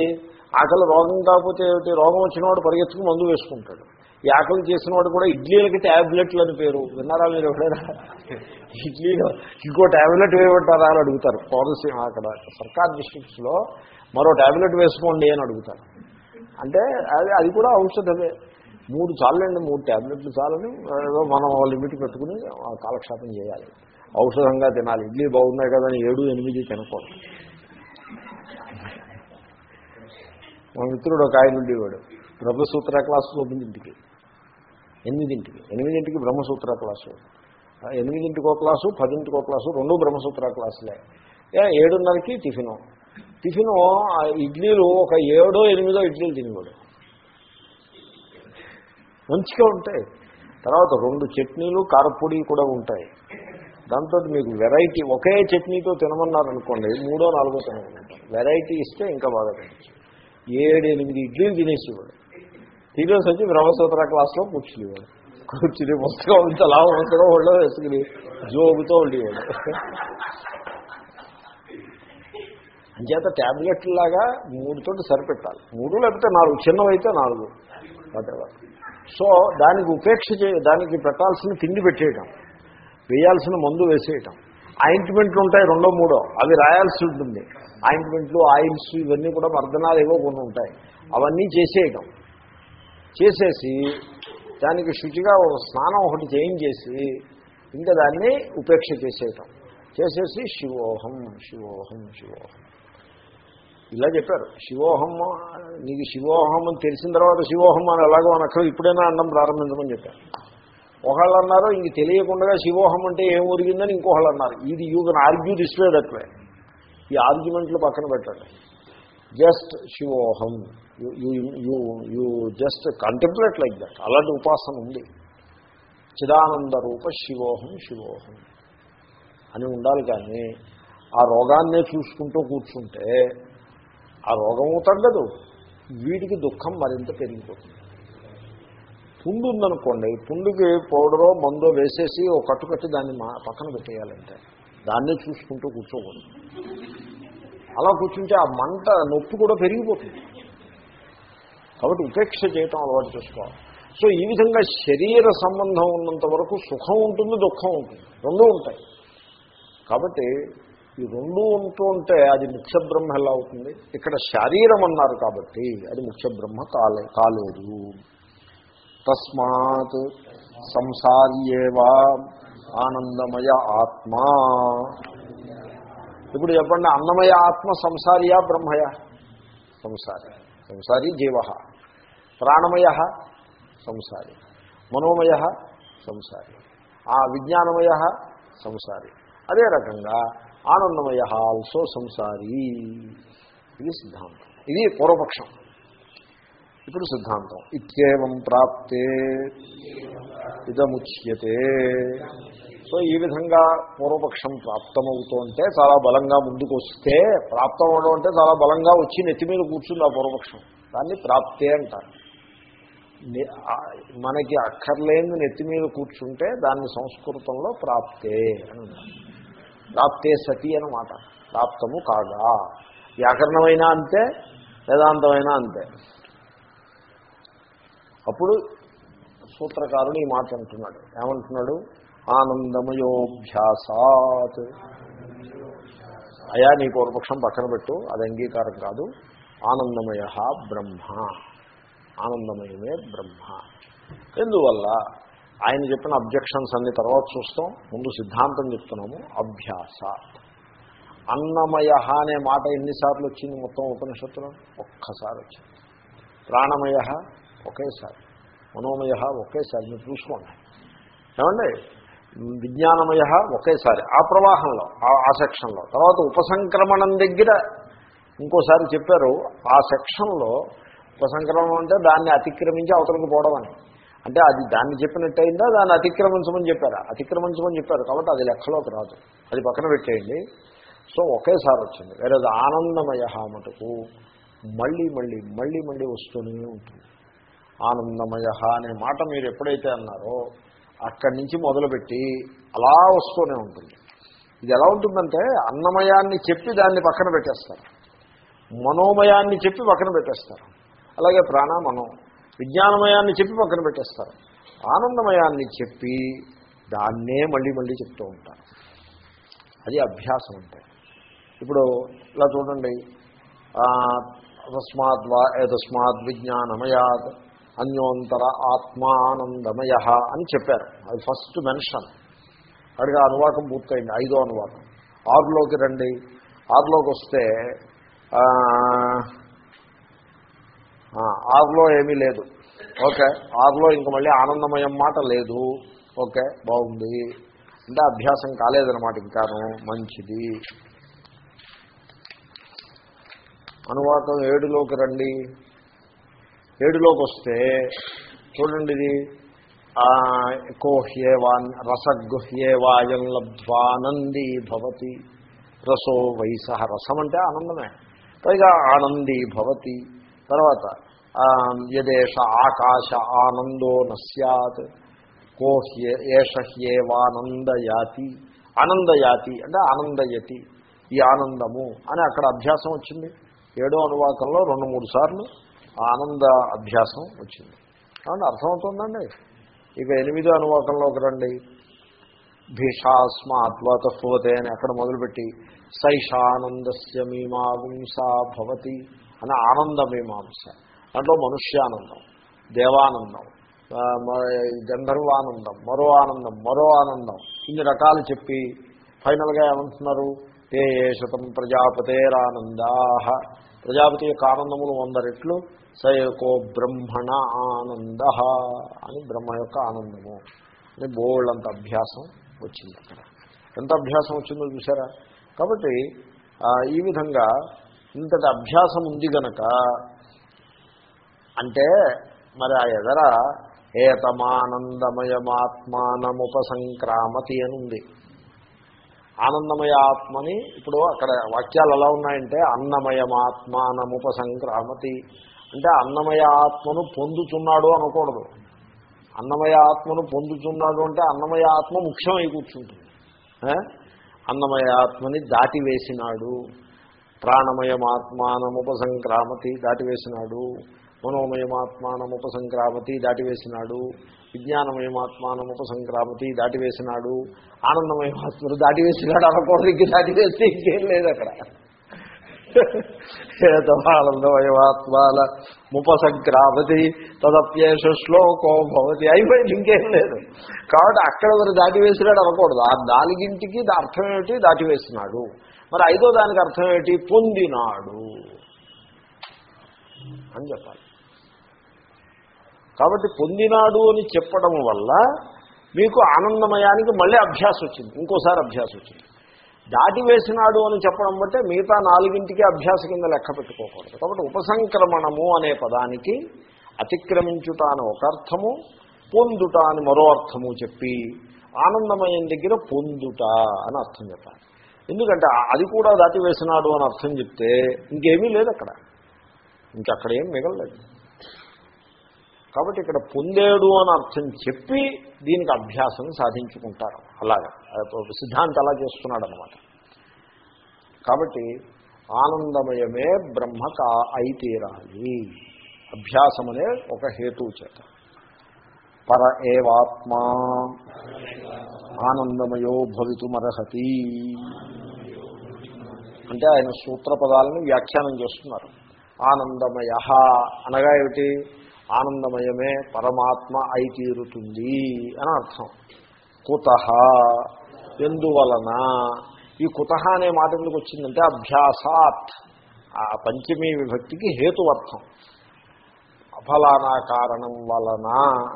ఆకలి రోగం కాకపోతే ఏమిటి? రోగం వచ్చినవాడు పరిగెత్తుకు మందు వేసుకుంటాడు. ఈ ఆకలి చేసిన వాడు కూడా ఇడ్లీలకి ట్యాబ్లెట్లు అని పేరు. విన్నారా మీరు ఎవరైనా ఇడ్లీలో ఇంకో ట్యాబ్లెట్ వేయబట్టారా అని అడుగుతారు. కోనసీమ అక్కడ సర్కార్ డిస్ట్రిక్ట్స్లో మరో ట్యాబ్లెట్ వేసుకోండి అని అడుగుతారు. అంటే అది అది కూడా ఔషధమే మూడు చాలండి మూడు ట్యాబ్లెట్లు చాలని ఏదో మనం లిమిట్ పెట్టుకుని ఆ కాలక్షేపం చేయాలి. ఔషధంగా తినాలి. ఇడ్లీ బాగున్నాయి కదా అని ఏడు ఎనిమిది తినకూడదు. మా మిత్రుడు ఒక ఆయన ఉండేవాడు. బ్రహ్మసూత్ర క్లాసు తొమ్మిదింటికి. ఎనిమిదింటికి. ఎనిమిదింటికి బ్రహ్మసూత్ర క్లాసు. ఎనిమిదింటికో క్లాసు పదింటికో క్లాసు రెండు బ్రహ్మసూత్ర క్లాసులే. ఏ, ఏడున్నరకి టిఫిను. టిఫిను ఆ ఇడ్లీలు ఒక ఏడో ఎనిమిదో ఇడ్లీలు తినేవాడు. మంచిగా ఉంటాయి. తర్వాత రెండు చట్నీలు కారపొడి కూడా ఉంటాయి. దాంతో మీకు వెరైటీ ఒకే చట్నీతో తినమన్నారనుకోండి మూడో నాలుగో తినమంటారు వెరైటీ ఇస్తే ఇంకా బాగా తినచ్చు. ఏడు ఎనిమిది ఇడ్లీలు తినేసేవాడు. తినేసి వచ్చి బ్రహ్మసూత్ర క్లాస్లో కూర్చునేవాడు. కూర్చుని పుస్తకం ఇంత లాభ పుస్తకం వాళ్ళు వేసుకుని జోగుతో ఉండేవాడు. అంచేత ట్యాబ్లెట్ లాగా మూడుతోటి సరిపెట్టాలి. మూడు లేకపోతే నాలుగు చిన్నవైతే నాలుగు. వాటెవర్ సో దానికి ఉపేక్ష చే దానికి పెట్టాల్సిన తిండి పెట్టేయటం. వేయాల్సిన మందు వేసేయటం. ఆయింట్మెంట్లు ఉంటాయి రెండో మూడో. అవి రాయాల్సి ఉంటుంది. ఆయింట్మెంట్లు ఆయిల్స్ ఇవన్నీ కూడా మర్దనాలు ఏవో కొన్ని ఉంటాయి. అవన్నీ చేసేయటం. చేసేసి దానికి శుచిగా ఒక స్నానం ఒకటి చేయించేసి ఇంకా దాన్ని ఉపేక్ష చేసేయటం. చేసేసి శివోహం శివోహం శివోహం. ఇలా చెప్పారు. శివోహం నీకు శివోహం అని తెలిసిన తర్వాత శివోహం అని ఎలాగో అనక్కడ ఇప్పుడైనా అన్నం ప్రారంభించమని చెప్పారు. ఒకళ్ళు అన్నారు ఇంక తెలియకుండా శివోహం అంటే ఏం ఒరిగిందని ఇంకొకళ్ళు అన్నారు ఇది you can argue this way that way ఈ ఆర్గ్యుమెంట్లు పక్కన పెట్టండి. Just Shivoham. You you you just contemplate like that అలాంటి ఉపాసన ఉంది. చిదానంద రూప శివోహం శివోహం. అని ఉండాలి కానీ ఆ రోగాన్నే చూసుకుంటూ కూర్చుంటే ఆ రోగము తగ్గదు. వీడికి దుఃఖం మరింత పెరిగిపోతుంది. పుండు ఉందనుకోండి పుండుకి పౌడరో మందో వేసేసి ఒక కట్టుకట్టి దాన్ని మా పక్కన పెట్టేయాలంటే దాన్నే చూసుకుంటూ కూర్చోకూడదు. అలా కూర్చుంటే ఆ మంట నొప్పి కూడా పెరిగిపోతుంది. కాబట్టి ఉపేక్ష చేయటం అలవాటు చేసుకోవాలి. సో ఈ విధంగా శరీర సంబంధం ఉన్నంత వరకు సుఖం ఉంటుంది దుఃఖం ఉంటుంది. రెండూ ఉంటాయి. కాబట్టి ఈ రెండు ఉంటూ ఉంటే అది ముఖ్య బ్రహ్మ ఎలా అవుతుంది. ఇక్కడ శరీరం అన్నారు కాబట్టి అది ముఖ్య బ్రహ్మ కాలే కాలేదు. తస్మాత్ సంసార్యేవా ఆనందమయ ఆత్మా. ఇప్పుడు చెప్పండి అన్నమయ ఆత్మ సంసారియా బ్రహ్మయ? సంసారి. సంసారి జీవ. ప్రాణమయ? సంసారి. మనోమయ? సంసారి. ఆ విజ్ఞానమయ? సంసారి. అదే రకంగా ఆనందమయ ఆల్సో సంసారి. ఇది సిద్ధాంతం. ఇది పూర్వపక్షం. ఇప్పుడు సిద్ధాంతం. ఇత్యేవం ప్రాప్తే ఇదముచ్యతే. సో ఈ విధంగా పూర్వపక్షం ప్రాప్తమవుతుంటే చాలా బలంగా ముందుకు వస్తే ప్రాప్తం అవడం అంటే చాలా బలంగా వచ్చి నెత్తి మీద కూర్చుంది ఆ పూర్వపక్షం. దాన్ని ప్రాప్తే అంటారు. మనకి అక్కర్లేని నెత్తి మీద కూర్చుంటే దాన్ని సంస్కృతంలో ప్రాప్తే అని ప్రాప్తే సతి అన్నమాట ప్రాప్తము కాగా. వ్యాకరణమైనా అంతే వేదాంతమైనా అంతే. అప్పుడు సూత్రకారుడు ఈ మాట అంటున్నాడు. ఏమంటున్నాడు? ఆనందమయోభ్యాసాత్. అయా నీ పూర్వపక్షం పక్కన పెట్టు అది అంగీకారం కాదు. ఆనందమయ బ్రహ్మ. ఆనందమయమే బ్రహ్మ. ఎందువల్ల? ఆయన చెప్పిన అబ్జెక్షన్స్ అన్ని తర్వాత చూస్తాం. ముందు సిద్ధాంతం చెప్తున్నాము. అభ్యాస అన్నమయ అనే మాట ఎన్నిసార్లు వచ్చింది మొత్తం ఉపనిషత్తులో? ఒక్కసారి వచ్చింది. ప్రాణమయ ఒకేసారి. మనోమయ ఒకేసారి. మీరు చూసుకోండి. ఏమండి? విజ్ఞానమయ ఒకేసారి. ఆ ప్రవాహంలో ఆ- ఆ సెక్షన్లో. తర్వాత ఉపసంక్రమణం దగ్గర ఇంకోసారి చెప్పారు ఆ సెక్షన్లో ఉపసంక్రమణం అంటే దాన్ని అతిక్రమించి అవతలకు పోవడం అని. అంటే అది దాన్ని చెప్పినట్టయిందా? దాన్ని అతిక్రమించమని చెప్పారా? అతిక్రమించమని చెప్పారు కాబట్టి అది లెక్కలోకి రాదు. అది పక్కన పెట్టేయండి. సో ఒకేసారి వచ్చింది. వేరే ఆనందమయ మటుకు మళ్ళీ మళ్ళీ మళ్ళీ మళ్ళీ వస్తూనే ఉంటుంది. ఆనందమయ అనే మాట మీరు ఎప్పుడైతే అన్నారో అక్కడి నుంచి మొదలుపెట్టి అలా వస్తూనే ఉంటుంది. ఇది ఎలా ఉంటుందంటే అన్నమయాన్ని చెప్పి దాన్ని పక్కన పెట్టేస్తారు. మనోమయాన్ని చెప్పి పక్కన పెట్టేస్తారు. అలాగే ప్రాణ మనం విజ్ఞానమయాన్ని చెప్పి పక్కన పెట్టేస్తారు. ఆనందమయాన్ని చెప్పి దాన్నే మళ్ళీ మళ్ళీ చెప్తూ ఉంటారు. అది అభ్యాసం అంటే. ఇప్పుడు ఇలా చూడండి. తస్మాత్ వా తస్మాత్ విజ్ఞానమయాత్ అన్యోంతర ఆత్మానందమయ అని చెప్పారు. అది ఫస్ట్ మెన్షన్. అడిగి అనువాకం పూర్తయింది. ఐదో అనువాకం. ఆరులోకి రండి. ఆరులోకి వస్తే ఆరులో ఏమీ లేదు. ఓకే. ఆరులో ఇంక మళ్ళీ ఆనందమయం మాట లేదు. ఓకే. బాగుంది. అంటే అభ్యాసం కాలేదన్నమాట ఇంకాను. మంచిది. అనువాకం ఏడులోకి రండి. ఏడులోకి వస్తే చూడండి ఇది కోహ్యేవాన్ రసగుహ్యేవాయం లబ్ధ్వానందీ భవతి. రసో వయస రసం అంటే ఆనందమే. పైగా ఆనందీ భవతి. తర్వాత యదేష ఆకాశ ఆనందో నస్యాత్ కోహ్య ఏష హ్యేవానందయాతి. ఆనందయాతి అంటే ఆనందయతి. ఈ ఆనందము అని అక్కడ అభ్యాసం వచ్చింది. ఏడో అనువాకంలో రెండు మూడు సార్లు ఆనంద అభ్యాసం వచ్చింది. కాబట్టి అర్థమవుతుందండి. ఇక ఎనిమిదో అనువాకంలోకి రండి. భీషాస్మాత్వతఫోతే అని అక్కడ మొదలుపెట్టి సైషానందస్య మీమాంసా భవతి అని ఆనంద మీమాంస. దాంట్లో మనుష్యానందం దేవానందం గంధర్వానందం మరో ఆనందం మరో ఆనందం ఇన్ని రకాలు చెప్పి ఫైనల్గా ఏమంటున్నారు? ఏ ఏ శతం ప్రజాపతేరానందా. ప్రజాపతి యొక్క ఆనందములు వంద రెట్లు సయకో బ్రహ్మణ ఆనంద అని బ్రహ్మ యొక్క ఆనందము. అని బోళ్ళంత అభ్యాసం వచ్చింది అక్కడ. ఎంత అభ్యాసం వచ్చిందో చూసారా కాబట్టి ఈ విధంగా ఇంతటి అభ్యాసం ఉంది గనక అంటే మరి ఆ ఎదర ఏతమానందమయమాత్మానముపసంక్రామతి అని ఉంది. ఆనందమయ ఆత్మని ఇప్పుడు అక్కడ వాక్యాలు ఎలా ఉన్నాయంటే అన్నమయమాత్మానముపసంక్రామతి అంటే అన్నమయ ఆత్మను పొందుతున్నాడు అనకూడదు. అన్నమయ ఆత్మను పొందుతున్నాడు అంటే అన్నమయ ఆత్మ ముఖ్యమై కూర్చుంటుంది. అన్నమయ ఆత్మని దాటివేసినాడు. ప్రాణమయమాత్మానముపసంక్రామతి దాటివేసినాడు. మనోమయమాత్మానముపసంక్రామతి దాటివేసినాడు. విజ్ఞానమయమాత్మానముపసంక్రామతి దాటివేసినాడు. ఆనందమయమాత్మను దాటివేసినాడు అనకూడదు ఇంక దాటివేస్తే ఇంకేం లేదు అక్కడ. ఆనందమయమాత్మాల ముపసంక్రామతి తదప్యేష శ్లోకో భవతి. అయిపోయింది ఇంకేం లేదు. కాబట్టి అక్కడ మరి దాటివేసినాడు అనకూడదు. ఆ నాలుగింటికి అర్థం ఏమిటి దాటివేసినాడు. మరి ఐదో దానికి అర్థం ఏమిటి పొందినాడు అని చెప్పాలి. కాబట్టి పొందినాడు అని చెప్పడం వల్ల మీకు ఆనందమయానికి మళ్ళీ అభ్యాసం వచ్చింది ఇంకోసారి అభ్యాసం వచ్చింది దాటి వేసినాడు అని చెప్పడం బట్టే మిగతా నాలుగింటికి అభ్యాస కింద లెక్క పెట్టుకోకూడదు. కాబట్టి ఉపసంక్రమణము అనే పదానికి అతిక్రమించుట అని ఒక అర్థము పొందుట అని మరో అర్థము చెప్పి ఆనందమయం దగ్గర పొందుట అని అర్థం చెప్పాలి. ఎందుకంటే అది కూడా దాటివేసినాడు అని అర్థం చెప్తే ఇంకేమీ లేదు అక్కడ. ఇంకక్కడ ఏం మిగలలేదు. కాబట్టి ఇక్కడ పొందేడు అని అర్థం చెప్పి దీనికి అభ్యాసం సాధించుకుంటారు. అలాగా. సిద్ధాంతం అలా చేస్తున్నాడు అనమాట కాబట్టి ఆనందమయమే బ్రహ్మ కా అయి అభ్యాసమనే ఒక హేతువు చేత. పర ఏవాత్మా ఆనందమయో భవితుమర్హతి. అంటే ఆయన సూత్ర పదాలను వ్యాఖ్యానం చేస్తున్నారు. ఆనందమయ అనగా ఏమిటి? ఆనందమయమే పరమాత్మ అయి తీరుతుంది అని అర్థం. కుత ఎందువలన? ఈ కుత అనే మాట ఎందుకు వచ్చిందంటే అభ్యాసాత్. ఆ పంచమీ విభక్తికి హేతువర్థం. ఫలానా కారణం వలన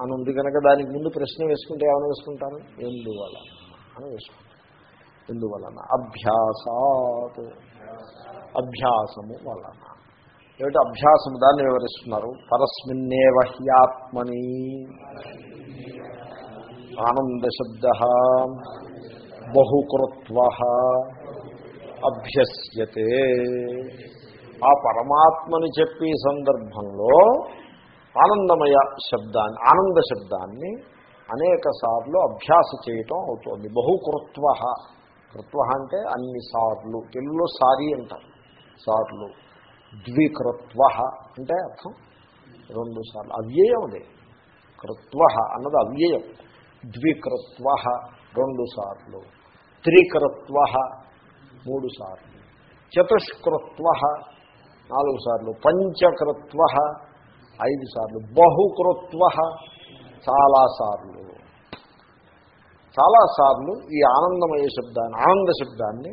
అని ఉంది కనుక దానికి ముందు ప్రశ్న వేసుకుంటే ఏమైనా వేసుకుంటారు? ఎందువలన అని వేసుకుంటారు. ఎందువలన? అభ్యాసాత్. అభ్యాసము వలన. ఏమిటి అభ్యాసము? దాన్ని వివరిస్తున్నారు. పరస్మిన్నేవ హ్యాత్మని ఆనందశబ్ద. బహుకృత్వ. అభ్యస్యతే. ఆ పరమాత్మని చెప్పే సందర్భంలో ఆనందమయ శబ్దాన్ని ఆనంద శబ్దాన్ని అనేక సార్లు అభ్యాస చేయటం అవుతుంది. బహుకృత్వ. కృత్వ అంటే అన్ని సార్లు. తెలుగులో సారి అంటారు. సార్లు. ద్వికృత్వ అంటే అర్థం? రెండు సార్లు. అవ్యయం అది. కృత్వ అన్నది అవ్యయం. ద్వికృత్వ రెండు సార్లు. త్రికృత్వ మూడు సార్లు. చతుష్కృత్వ నాలుగు సార్లు. పంచకృత్వ ఐదు సార్లు. బహుకృత్వ చాలాసార్లు చాలాసార్లు ఈ ఆనందమయ శబ్దాన్ని ఆనంద శబ్దాన్ని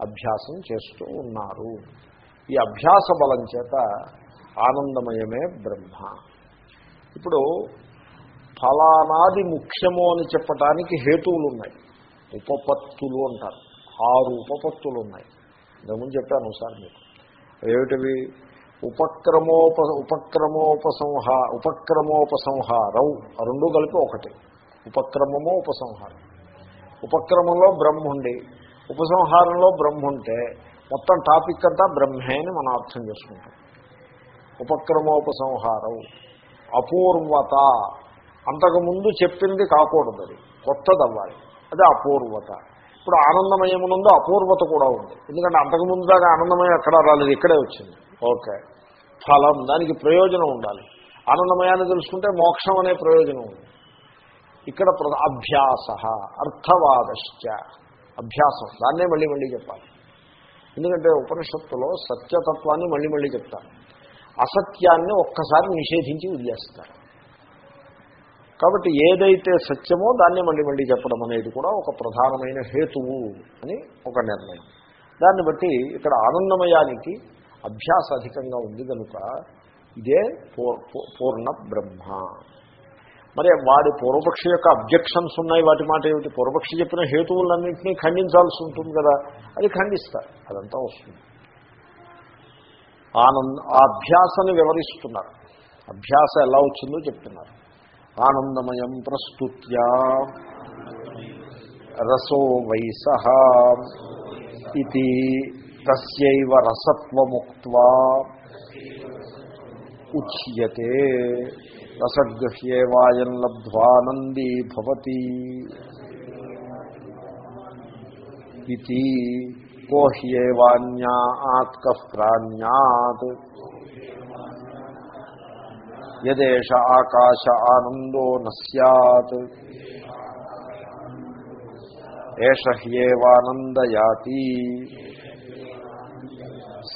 అభ్యాసం చేస్తూ ఉన్నారు. ఈ అభ్యాస బలం చేత ఆనందమయమే బ్రహ్మ. ఇప్పుడు ఫలానాది ముఖ్యము అని చెప్పటానికి హేతువులు ఉన్నాయి ఉపపత్తులు అంటారు. ఆరు ఉపపత్తులు ఉన్నాయి ఇంతకుముందు చెప్పాను ఒకసారి మీకు. ఏమిటివి? ఉపక్రమోప ఉపక్రమోపసంహ ఉపక్రమోపసంహారం. రెండు కలిపి ఒకటి. ఉపక్రమము ఉపసంహారం. ఉపక్రమంలో బ్రహ్ముండి. ఉపసంహారంలో బ్రహ్మ ఉంటే మొత్తం టాపిక్ అంతా బ్రహ్మే అని మనం అర్థం చేసుకుంటాం. ఉపక్రమోపసంహారం అపూర్వత. అంతకుముందు చెప్పింది కాకూడదు అది. కొత్తది అవ్వాలి అది అపూర్వత. ఇప్పుడు ఆనందమయమునందు అపూర్వత కూడా ఉంది. ఎందుకంటే అంతకుముందు దాకా ఆనందమయం ఎక్కడ రాలేదు ఇక్కడే వచ్చింది. ఓకే. ఫలం దానికి ప్రయోజనం ఉండాలి. ఆనందమయాన్ని తెలుసుకుంటే మోక్షం అనే ప్రయోజనం ఉంది. ఇక్కడ అభ్యాస అర్థవాదశ్చ. అభ్యాసం. దాన్నే మళ్ళీ మళ్ళీ చెప్పాలి. ఎందుకంటే ఉపనిషత్తులో సత్యతత్వాన్ని మళ్ళీ మళ్ళీ చెప్తారు. అసత్యాన్ని ఒక్కసారి నిషేధించి వదిలేస్తారు. కాబట్టి ఏదైతే సత్యమో దాన్ని మళ్ళీ మళ్ళీ చెప్పడం అనేది కూడా ఒక ప్రధానమైన హేతువు అని ఒక నిర్ణయం. దాన్ని బట్టి ఇక్కడ ఆనందమయానికి అభ్యాస అధికంగా ఉంది కనుక ఇదే పూర్ణ బ్రహ్మ మరి వాడి పూర్వపక్షి యొక్క అబ్జెక్షన్స్ ఉన్నాయి వాటి మాట ఏమిటి? పూర్వపక్షి చెప్పిన హేతువులన్నింటినీ ఖండించాల్సి ఉంటుంది కదా అది ఖండిస్తారు అదంతా వస్తుంది. ఆనంద ఆ అభ్యాసాన్ని వివరిస్తున్నారు. అభ్యాస ఎలా వచ్చిందో చెప్తున్నారు. ఆనందమయం ప్రస్తుత్యా రసో వైస ఇది తస్యవ రసత్వముక్త ఉచ్యతే. రసగృహ్యేవాయం లబ్ధ్వానందీ భవతి. ఇది కోహ్యేవాన్యాత్ ప్రాణ్యాత్ యదేష ఆకాశ ఆనందో నస్యాత్. ఏష హ్యేవానందయాతి.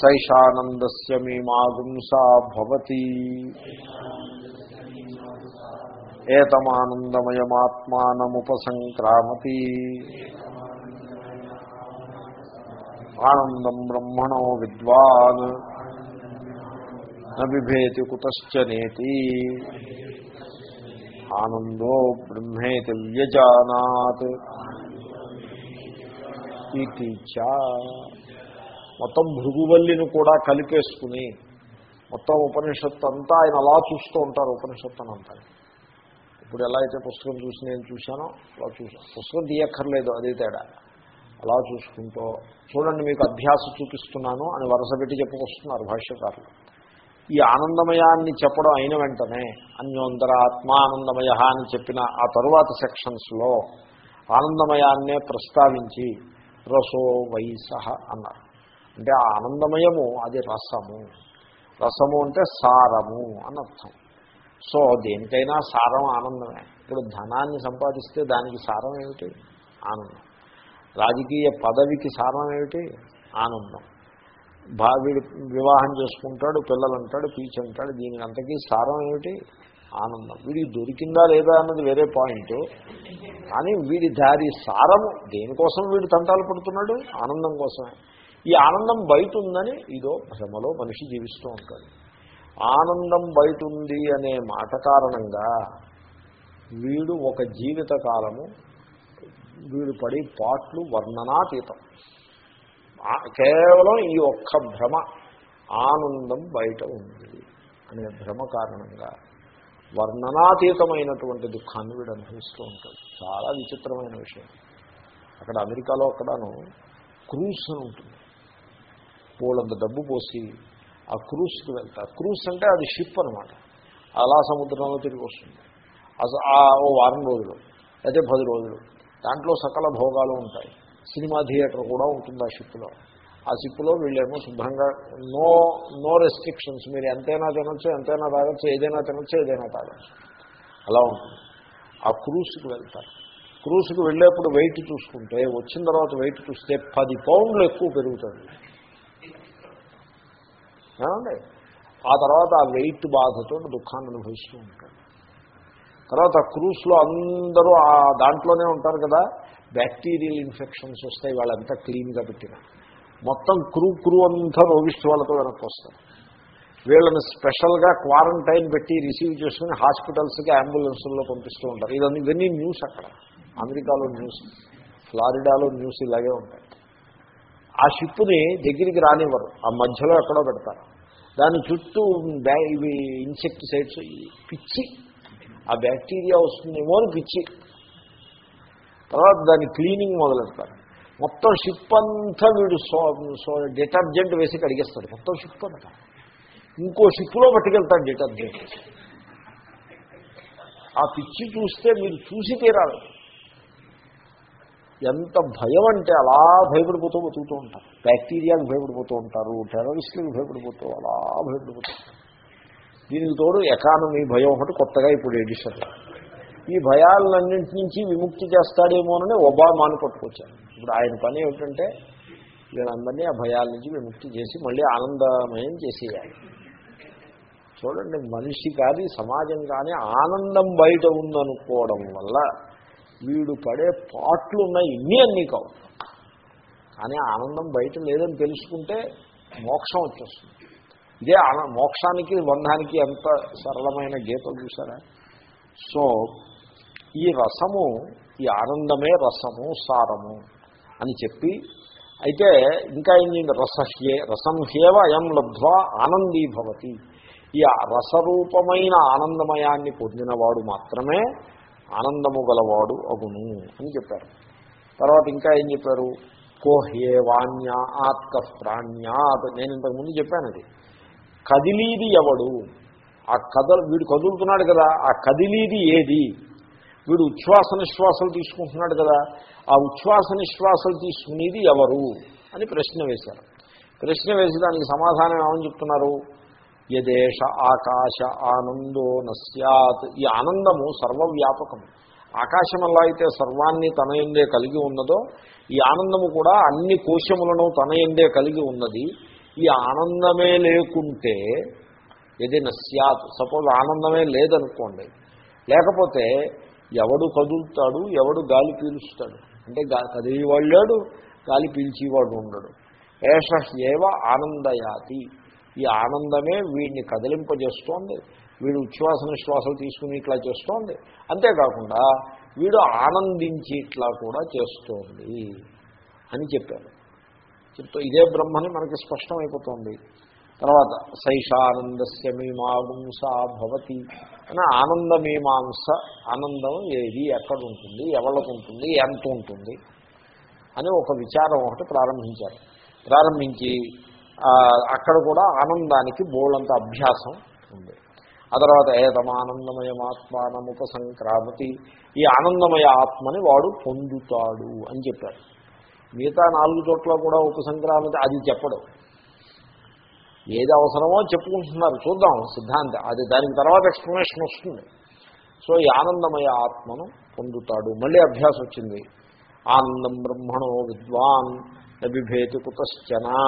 సైషానందస్య మీమాగుంసా భవతి. ఏతమానందమయమాత్మానముపసంక్రామతి. ఆనందం బ్రహ్మణో విద్వాన్. నిభేతి కుతశ్చ నేతి. ఆనందో బ్రహ్మేతి వ్యజానాత్ ఇది మొత్తం భృగువల్లిని కూడా కలిపేసుకుని మొత్తం ఉపనిషత్తు అంతా ఆయన అలా చూస్తూ ఉంటారు ఉపనిషత్తు ఇప్పుడు ఎలా అయితే పుస్తకం చూసి నేను చూశానో అలా చూసాను పుస్తకం తీయక్కర్లేదు అదే తేడా. అలా చూసుకుంటూ చూడండి మీకు అభ్యాసం చూపిస్తున్నాను అని వరుస పెట్టి చెప్పుకొస్తున్నారు భాష్యకారులు. ఈ ఆనందమయాన్ని చెప్పడం అయిన వెంటనే అన్యోందర ఆత్మ ఆనందమయ అని చెప్పిన ఆ తరువాత సెక్షన్స్లో ఆనందమయాన్నే ప్రస్తావించి రసో వైసహ అన్నారు. అంటే ఆ ఆనందమయము అది రసము. రసము అంటే సారము అని అర్థం సో దేనికైనా సారం ఆనందమే. ఇప్పుడు ధనాన్ని సంపాదిస్తే దానికి సారం ఏమిటి? ఆనందం. రాజకీయ పదవికి సారం ఏమిటి? ఆనందం. వీడు వివాహం చేసుకుంటాడు పిల్లలు అంటాడు పీచి అంటాడు దీనికి అంతకీ సారం ఏమిటి? ఆనందం. వీడికి దొరికిందా లేదా అన్నది వేరే పాయింట్. కానీ వీడి దారి సారము. దేనికోసం వీడు తంటాలు పడుతున్నాడు? ఆనందం కోసమే. ఈ ఆనందం బయట ఉందని ఇదో భ్రమలో మనిషి జీవిస్తూ ఉంటాడు. ఆనందం బయట ఉంది అనే మాట కారణంగా వీడు ఒక జీవిత కాలము వీడు పడి పాట్లు వర్ణనాతీతం. కేవలం ఈ ఒక్క భ్రమ ఆనందం బయట ఉంది అనే భ్రమ కారణంగా వర్ణనాతీతమైనటువంటి దుఃఖాన్ని వీడు అనుభవిస్తూ ఉంటాడు. చాలా విచిత్రమైన విషయం. అక్కడ అమెరికాలో అక్కడను క్రూస్ అని ఉంటుంది. పోలంత డబ్బు పోసి ఆ క్రూస్కి వెళ్తారు. క్రూస్ అంటే అది షిప్ అనమాట అలా సముద్రంలో తిరిగి వస్తుంది. ఓ వారం రోజులు అయితే పది రోజులు. దాంట్లో సకల భోగాలు ఉంటాయి. సినిమా థియేటర్ కూడా ఉంటుంది ఆ షిప్లో. ఆ షిప్లో వీళ్ళేమో శుభ్రంగా నో నో రెస్ట్రిక్షన్స్. మీరు ఎంతైనా తినొచ్చు ఎంతైనా తాగొచ్చు ఏదైనా తినొచ్చు ఏదైనా తాగొచ్చు. అలా ఉంటుంది. ఆ క్రూస్కి వెళ్తారు. క్రూస్కి వెళ్ళేప్పుడు వెయిట్ చూసుకుంటే వచ్చిన తర్వాత వెయిట్ చూస్తే పది పౌండ్లు ఎక్కువ పెరుగుతుంది ఏమండి? ఆ తర్వాత ఆ వెయిట్ బాధతో దుఃఖాన్ని అనుభవిస్తూ ఉంటాడు తర్వాత క్రూస్లో అందరూ ఆ దాంట్లోనే ఉంటారు కదా బ్యాక్టీరియల్ ఇన్ఫెక్షన్స్ వస్తాయి వాళ్ళంతా క్లీన్గా పెట్టిన. మొత్తం క్రూ క్రూ అంతా రోగిస్తూ వాళ్ళతో వెనక్కి వస్తారు. వీళ్ళని స్పెషల్గా క్వారంటైన్ పెట్టి రిసీవ్ చేసుకుని హాస్పిటల్స్కి అంబులెన్స్లో పంపిస్తూ ఉంటారు. ఇదన్నీ ఇవన్నీ న్యూస్ అక్కడ. అమెరికాలో న్యూస్ ఫ్లారిడాలో న్యూస్ ఇలాగే ఉంటాయి. ఆ షిప్ని దగ్గరికి రానివ్వరు. ఆ మధ్యలో ఎక్కడో పెడతారు. దాని చుట్టూ ఇవి ఇన్సెక్టిసైడ్స్ పిచ్చి. ఆ బ్యాక్టీరియా వస్తుందేమో అని పిచ్చి. తర్వాత దాని క్లీనింగ్ మొదలెడతారు. మొత్తం షిప్ అంతా వీడు సో సో డిటర్జెంట్ వేసి కడిగేస్తాడు. మొత్తం షిప్ అంతా. ఇంకో షిప్లో పట్టుకెళ్తాడు డిటర్జెంట్. ఆ పిచ్చి చూస్తే మీరు చూసి తీరాలి. ఎంత భయం అంటే అలా భయపడిపోతూ బతుకుతూ ఉంటారు. బ్యాక్టీరియాకి భయపడిపోతూ ఉంటారు టెరరిస్టులకు భయపడిపోతూ అలా భయపడిపోతూ దీనికి తోడు ఎకానమీ భయం ఒకటి కొత్తగా ఇప్పుడు ఎడిషన్. ఈ భయాలన్నింటి నుంచి విముక్తి చేస్తాడేమోనని ఒబామాను పట్టుకొచ్చాను ఇప్పుడు ఆయన పని ఏమిటంటే వీళ్ళందరినీ ఆ భయాల నుంచి విముక్తి చేసి మళ్ళీ ఆనందమయం చేసేయాలి. చూడండి మనిషి కానీ సమాజం కానీ ఆనందం బయట ఉందనుకోవడం వల్ల వీడు పడే పాట్లు ఉన్నాయి ఇన్ని అన్నీ కావు కానీ ఆనందం బయట లేదని తెలుసుకుంటే మోక్షం వచ్చేస్తుంది. ఇదే మోక్షానికి బంధానికి ఎంత సరళమైన గీతం చూసారా? సో ఈ రసము ఈ ఆనందమే రసము సారము అని చెప్పి అయితే ఇంకా ఏం రసహ్యే రసం హేవ అయం లబ్ధ్వా ఆనందీ భవతి ఈ రసరూపమైన ఆనందమయాన్ని పొందినవాడు మాత్రమే ఆనందము గలవాడు అగును అని చెప్పారు. తర్వాత ఇంకా ఏం చెప్పారు? కోహ్యే వాణ్య ఆత్క ప్రాణ్యాత్ నేను ఇంతకుముందు చెప్పాను అది. కదిలీది ఎవడు? ఆ కదలు వీడు కదులుతున్నాడు కదా ఆ కదిలీది ఏది? వీడు ఉచ్ఛ్వాస నిశ్వాసాలు తీసుకుంటున్నాడు కదా ఆ ఉచ్ఛ్వాస నిశ్వాసాలు తీసుకునేది ఎవరు? అని ప్రశ్న వేశారు. ప్రశ్న వేసి దానికి సమాధానం ఏమని చెప్తున్నారు? యదేశ ఆకాశ ఆనందో నస్యాత్. ఈ ఆనందము సర్వవ్యాపకము ఆకాశం ఎలా అయితే సర్వాన్ని తన ఎందే కలిగి ఉన్నదో ఈ ఆనందము కూడా అన్ని కోశములను తన ఎందే కలిగి ఉన్నది. ఈ ఆనందమే లేకుంటే ఇది నస్యాత్. సపోజ్ ఆనందమే లేదనుకోండి. లేకపోతే ఎవడు కదులుతాడు ఎవడు గాలి పీలుస్తాడు. అంటే కదిలేవాడు లేడు గాలి పీల్చేవాడు ఉండడు. ఏష ఏవ ఆనందయాతి. ఈ ఆనందమే వీడిని కదిలింపజేస్తోంది. వీడు ఉచ్ఛ్వాస నిశ్వాసాలు తీసుకుని ఇట్లా చేస్తోంది. అంతేకాకుండా వీడు ఆనందించి ఇట్లా కూడా చేస్తోంది అని చెప్పారు. చెప్తూ ఇదే బ్రహ్మని మనకి స్పష్టమైపోతుంది. తర్వాత సైషానందస్య మీమాంస భవతి అని ఆనంద మీమాంస ఆనందం ఏది ఎక్కడ ఉంటుంది ఎవరికి ఉంటుంది ఎంత ఉంటుంది అని ఒక విచారం ఒకటి ప్రారంభించారు. ప్రారంభించి అక్కడ కూడా ఆనందానికి బోలంత అభ్యాసం ఉంది. ఆ తర్వాత ఏతమానందమయమాత్మానం ఉపసంక్రామతి ఈ ఆనందమయ ఆత్మని వాడు పొందుతాడు అని చెప్పారు. మిగతా నాలుగు చోట్ల కూడా ఉపసంక్రామతి అది చెప్పడం. ఏది అవసరమో చెప్పుకుంటున్నారు. చూద్దాం సిద్ధాంతం. అది దానికి తర్వాత ఎక్స్ప్లెనేషన్ వస్తుంది. సో ఈ ఆనందమయ ఆత్మను పొందుతాడు. మళ్ళీ అభ్యాసం వచ్చింది. ఆనందం బ్రహ్మణో విద్వాన్ నభిభేతి కుతశ్చనా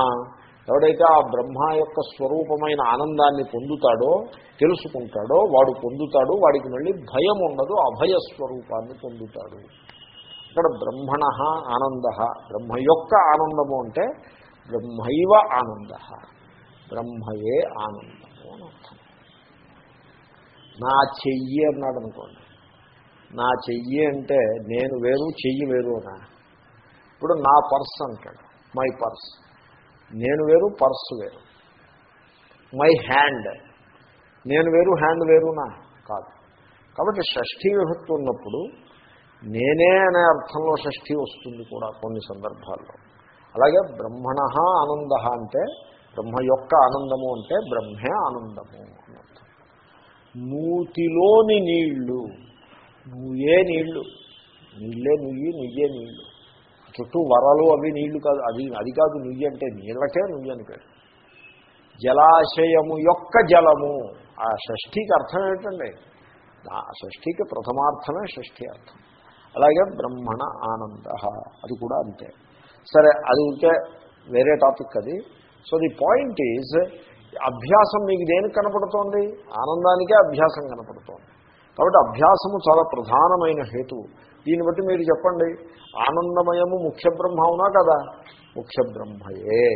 ఎవడైతే ఆ బ్రహ్మ యొక్క స్వరూపమైన ఆనందాన్ని పొందుతాడో తెలుసుకుంటాడో వాడు పొందుతాడు వాడికి మళ్ళీ భయం ఉండదు అభయ స్వరూపాన్ని పొందుతాడు. ఇక్కడ బ్రహ్మణ ఆనంద. బ్రహ్మ యొక్క ఆనందము అంటే బ్రహ్మైవ ఆనంద. బ్రహ్మయే ఆనందము అని అర్థం. నా చెయ్యి అన్నాడు అనుకోండి. నా చెయ్యి అంటే నేను వేరు చెయ్యి వేరు అన్నా ఇప్పుడు నా పర్స్ అంటాడు. My purse. నేను వేరు పర్స్ వేరు. My hand. నేను వేరు హ్యాండ్ వేరునా? కాదు. కాబట్టి షష్ఠీ విభక్తి ఉన్నప్పుడు నేనే అనే అర్థంలో షష్ఠి వస్తుంది కూడా కొన్ని సందర్భాల్లో. అలాగే బ్రహ్మణ ఆనంద అంటే బ్రహ్మ యొక్క ఆనందము అంటే బ్రహ్మే ఆనందము అని అర్థం నూతిలోని నీళ్ళు నువ్వే నీళ్ళు. నీళ్ళే నుయ్యి నుయ్యే నీళ్ళు. చుట్టూ వరలు అవి నీళ్ళు కాదు అది అది కాదు నుయ్యి అంటే నీళ్ళకే నుయ్యి అని పేరు. జలాశయము యొక్క జలము. ఆ షష్ఠీకి అర్థం ఏంటండి ఆ షష్ఠీకి ప్రథమార్థమే షష్ఠీ అర్థం. అలాగే బ్రహ్మణ ఆనంద అది కూడా అంతే. సరే అది ఉంటే వేరే టాపిక్ అది. సో ది పాయింట్ ఈజ్ అభ్యాసం మీకు దేనికి కనపడుతోంది? ఆనందానికే అభ్యాసం కనపడుతోంది. కాబట్టి అభ్యాసము చాలా ప్రధానమైన హేతువు. దీన్ని బట్టి మీరు చెప్పండి. ఆనందమయము ముఖ్య బ్రహ్మ అవునా కదా? ముఖ్య బ్రహ్మయే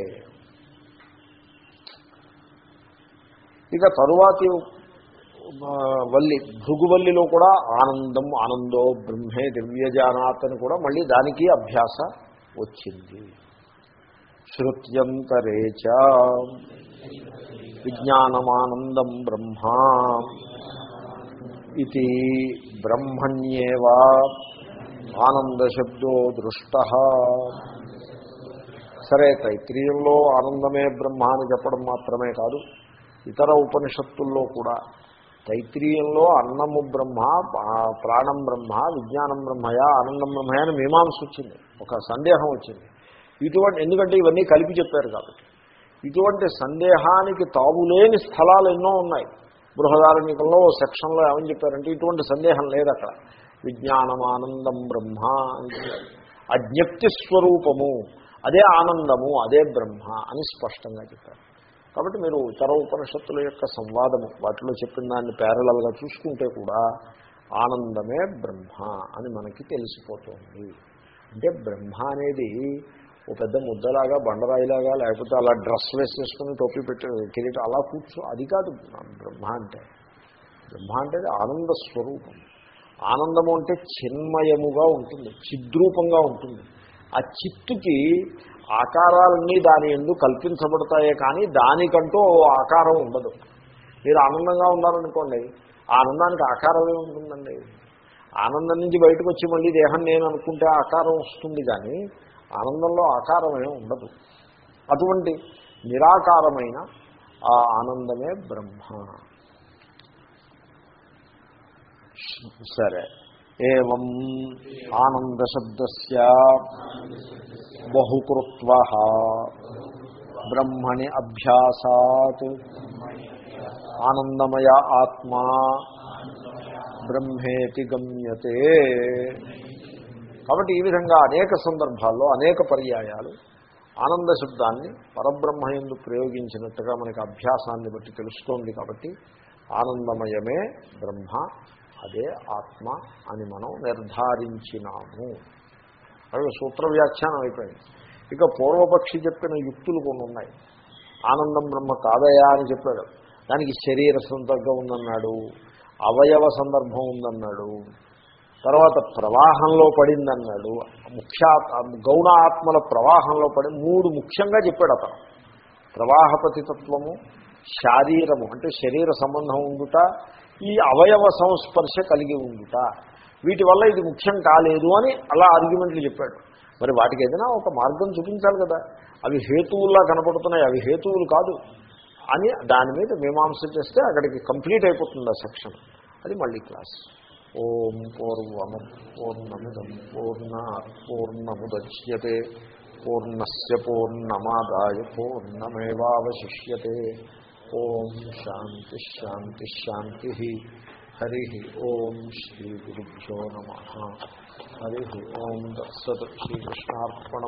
ఇక తరువాతి వల్లి భృగువల్లిలో కూడా ఆనందం ఆనందో బ్రహ్మే దివ్యజానాత్ అని కూడా మళ్ళీ దానికి అభ్యాస వచ్చింది. శృత్యంతరేచ విజ్ఞానమానందం బ్రహ్మ. ఇది బ్రహ్మణ్యేవా. ఆనందశబ్దో దృష్ట. సరే తైత్రీయంలో ఆనందమే బ్రహ్మ అని చెప్పడం మాత్రమే కాదు ఇతర ఉపనిషత్తుల్లో కూడా. తైత్రీయంలో అన్నము బ్రహ్మ ప్రాణం బ్రహ్మ విజ్ఞానం బ్రహ్మయా ఆనందం బ్రహ్మయా అని మీమాంస వచ్చింది. ఒక సందేహం వచ్చింది. ఇటువంటి ఎందుకంటే ఇవన్నీ కలిపి చెప్పారు కాబట్టి. ఇటువంటి సందేహానికి తావులేని స్థలాలు ఎన్నో ఉన్నాయి. బృహదారణికంలో సెక్షన్లో ఏమని చెప్పారంటే ఇటువంటి సందేహం లేదు అక్కడ. విజ్ఞానం ఆనందం బ్రహ్మ అజ్ఞప్తి స్వరూపము అదే ఆనందము అదే బ్రహ్మ అని స్పష్టంగా చెప్పారు. కాబట్టి మీరు ఇతర ఉపనిషత్తుల యొక్క సంవాదము వాటిలో చెప్పిన దాన్ని ప్యారలల్గా చూసుకుంటే కూడా ఆనందమే బ్రహ్మ అని మనకి తెలిసిపోతుంది. అంటే బ్రహ్మ అనేది ఓ పెద్ద ముద్దలాగా బండరాయిలాగా లేకపోతే అలా డ్రెస్ వేసేసుకుని టోపీ పెట్టి కిరీటం అలా కూర్చో అది కాదు బ్రహ్మ అంటే. బ్రహ్మ అంటే ఆనంద స్వరూపం ఆనందము అంటే చిన్మయముగా ఉంటుంది చిద్రూపంగా ఉంటుంది. ఆ చిత్తుకి ఆకారాలన్నీ దాని ఎందు కల్పించబడతాయే కానీ దానికంటూ ఓ ఆకారం ఉండదు. మీరు ఆనందంగా ఉన్నారనుకోండి ఆనందానికి ఆకారమే ఉంటుందండి? ఆనందం నుంచి బయటకు వచ్చి మళ్ళీ దేహం నేను అనుకుంటే ఆకారం వస్తుంది కానీ ఆనందంలో ఆకారమే ఉండదు. అటువంటి నిరాకారమైన ఆ ఆనందమే బ్రహ్మ. సరే. ఏం ఆనందశబ్ద బహుకృత్వ. బ్రహ్మణి అభ్యాసాత్. ఆనందమయ ఆత్మా బ్రహ్మేతి గమ్యతే. కాబట్టి ఈ విధంగా అనేక సందర్భాల్లో అనేక పర్యాయాలు ఆనంద శబ్దాన్ని పరబ్రహ్మ ఎందు ప్రయోగించినట్టుగా మనకి అభ్యాసాన్ని బట్టి తెలుస్తోంది కాబట్టి ఆనందమయమే బ్రహ్మ అదే ఆత్మ అని మనం నిర్ధారించినాము. అవి సూత్ర వ్యాఖ్యానం అయిపోయింది. ఇక పూర్వపక్షి చెప్పిన యుక్తులు కొన్ని ఉన్నాయి. ఆనందం బ్రహ్మ కాదయా అని చెప్పాడు. దానికి శరీర సందర్భం ఉందన్నాడు. అవయవ సందర్భం ఉందన్నాడు. తర్వాత ప్రవాహంలో పడిందన్నాడు. ముఖ్య గౌణ ఆత్మల ప్రవాహంలో పడి మూడు ముఖ్యంగా చెప్పాడు అతను. ప్రవాహపతితత్వము శారీరము అంటే శరీర సంబంధం ఉండుట ఈ అవయవ సంస్పర్శ కలిగి ఉండుట. వీటి వల్ల ఇది ముఖ్యం కాలేదు అని అలా ఆర్గ్యుమెంట్లు చెప్పాడు. మరి వాటికి ఏదైనా ఒక మార్గం చూపించాలి కదా. అవి హేతువుల్లా కనపడుతున్నాయి అవి హేతువులు కాదు అని దాని మీద మీమాంస చేస్తే అక్కడికి కంప్లీట్ అయిపోతుంది ఆ సెక్షన్ అది మళ్ళీ క్లాస్ ఓం పూర్వమ పూర్ణమిదం పూర్ణ పూర్ణముద్యతే పూర్ణస్ పూర్ణమాదాయ పూర్ణమేవాశిష్యతే ఓం శాంతి శాంతి శాంతి హరి ఓం శ్రీ గురుభ్యో నమ హరి ఓం దత్సత్ శ్రీకృష్ణార్పణ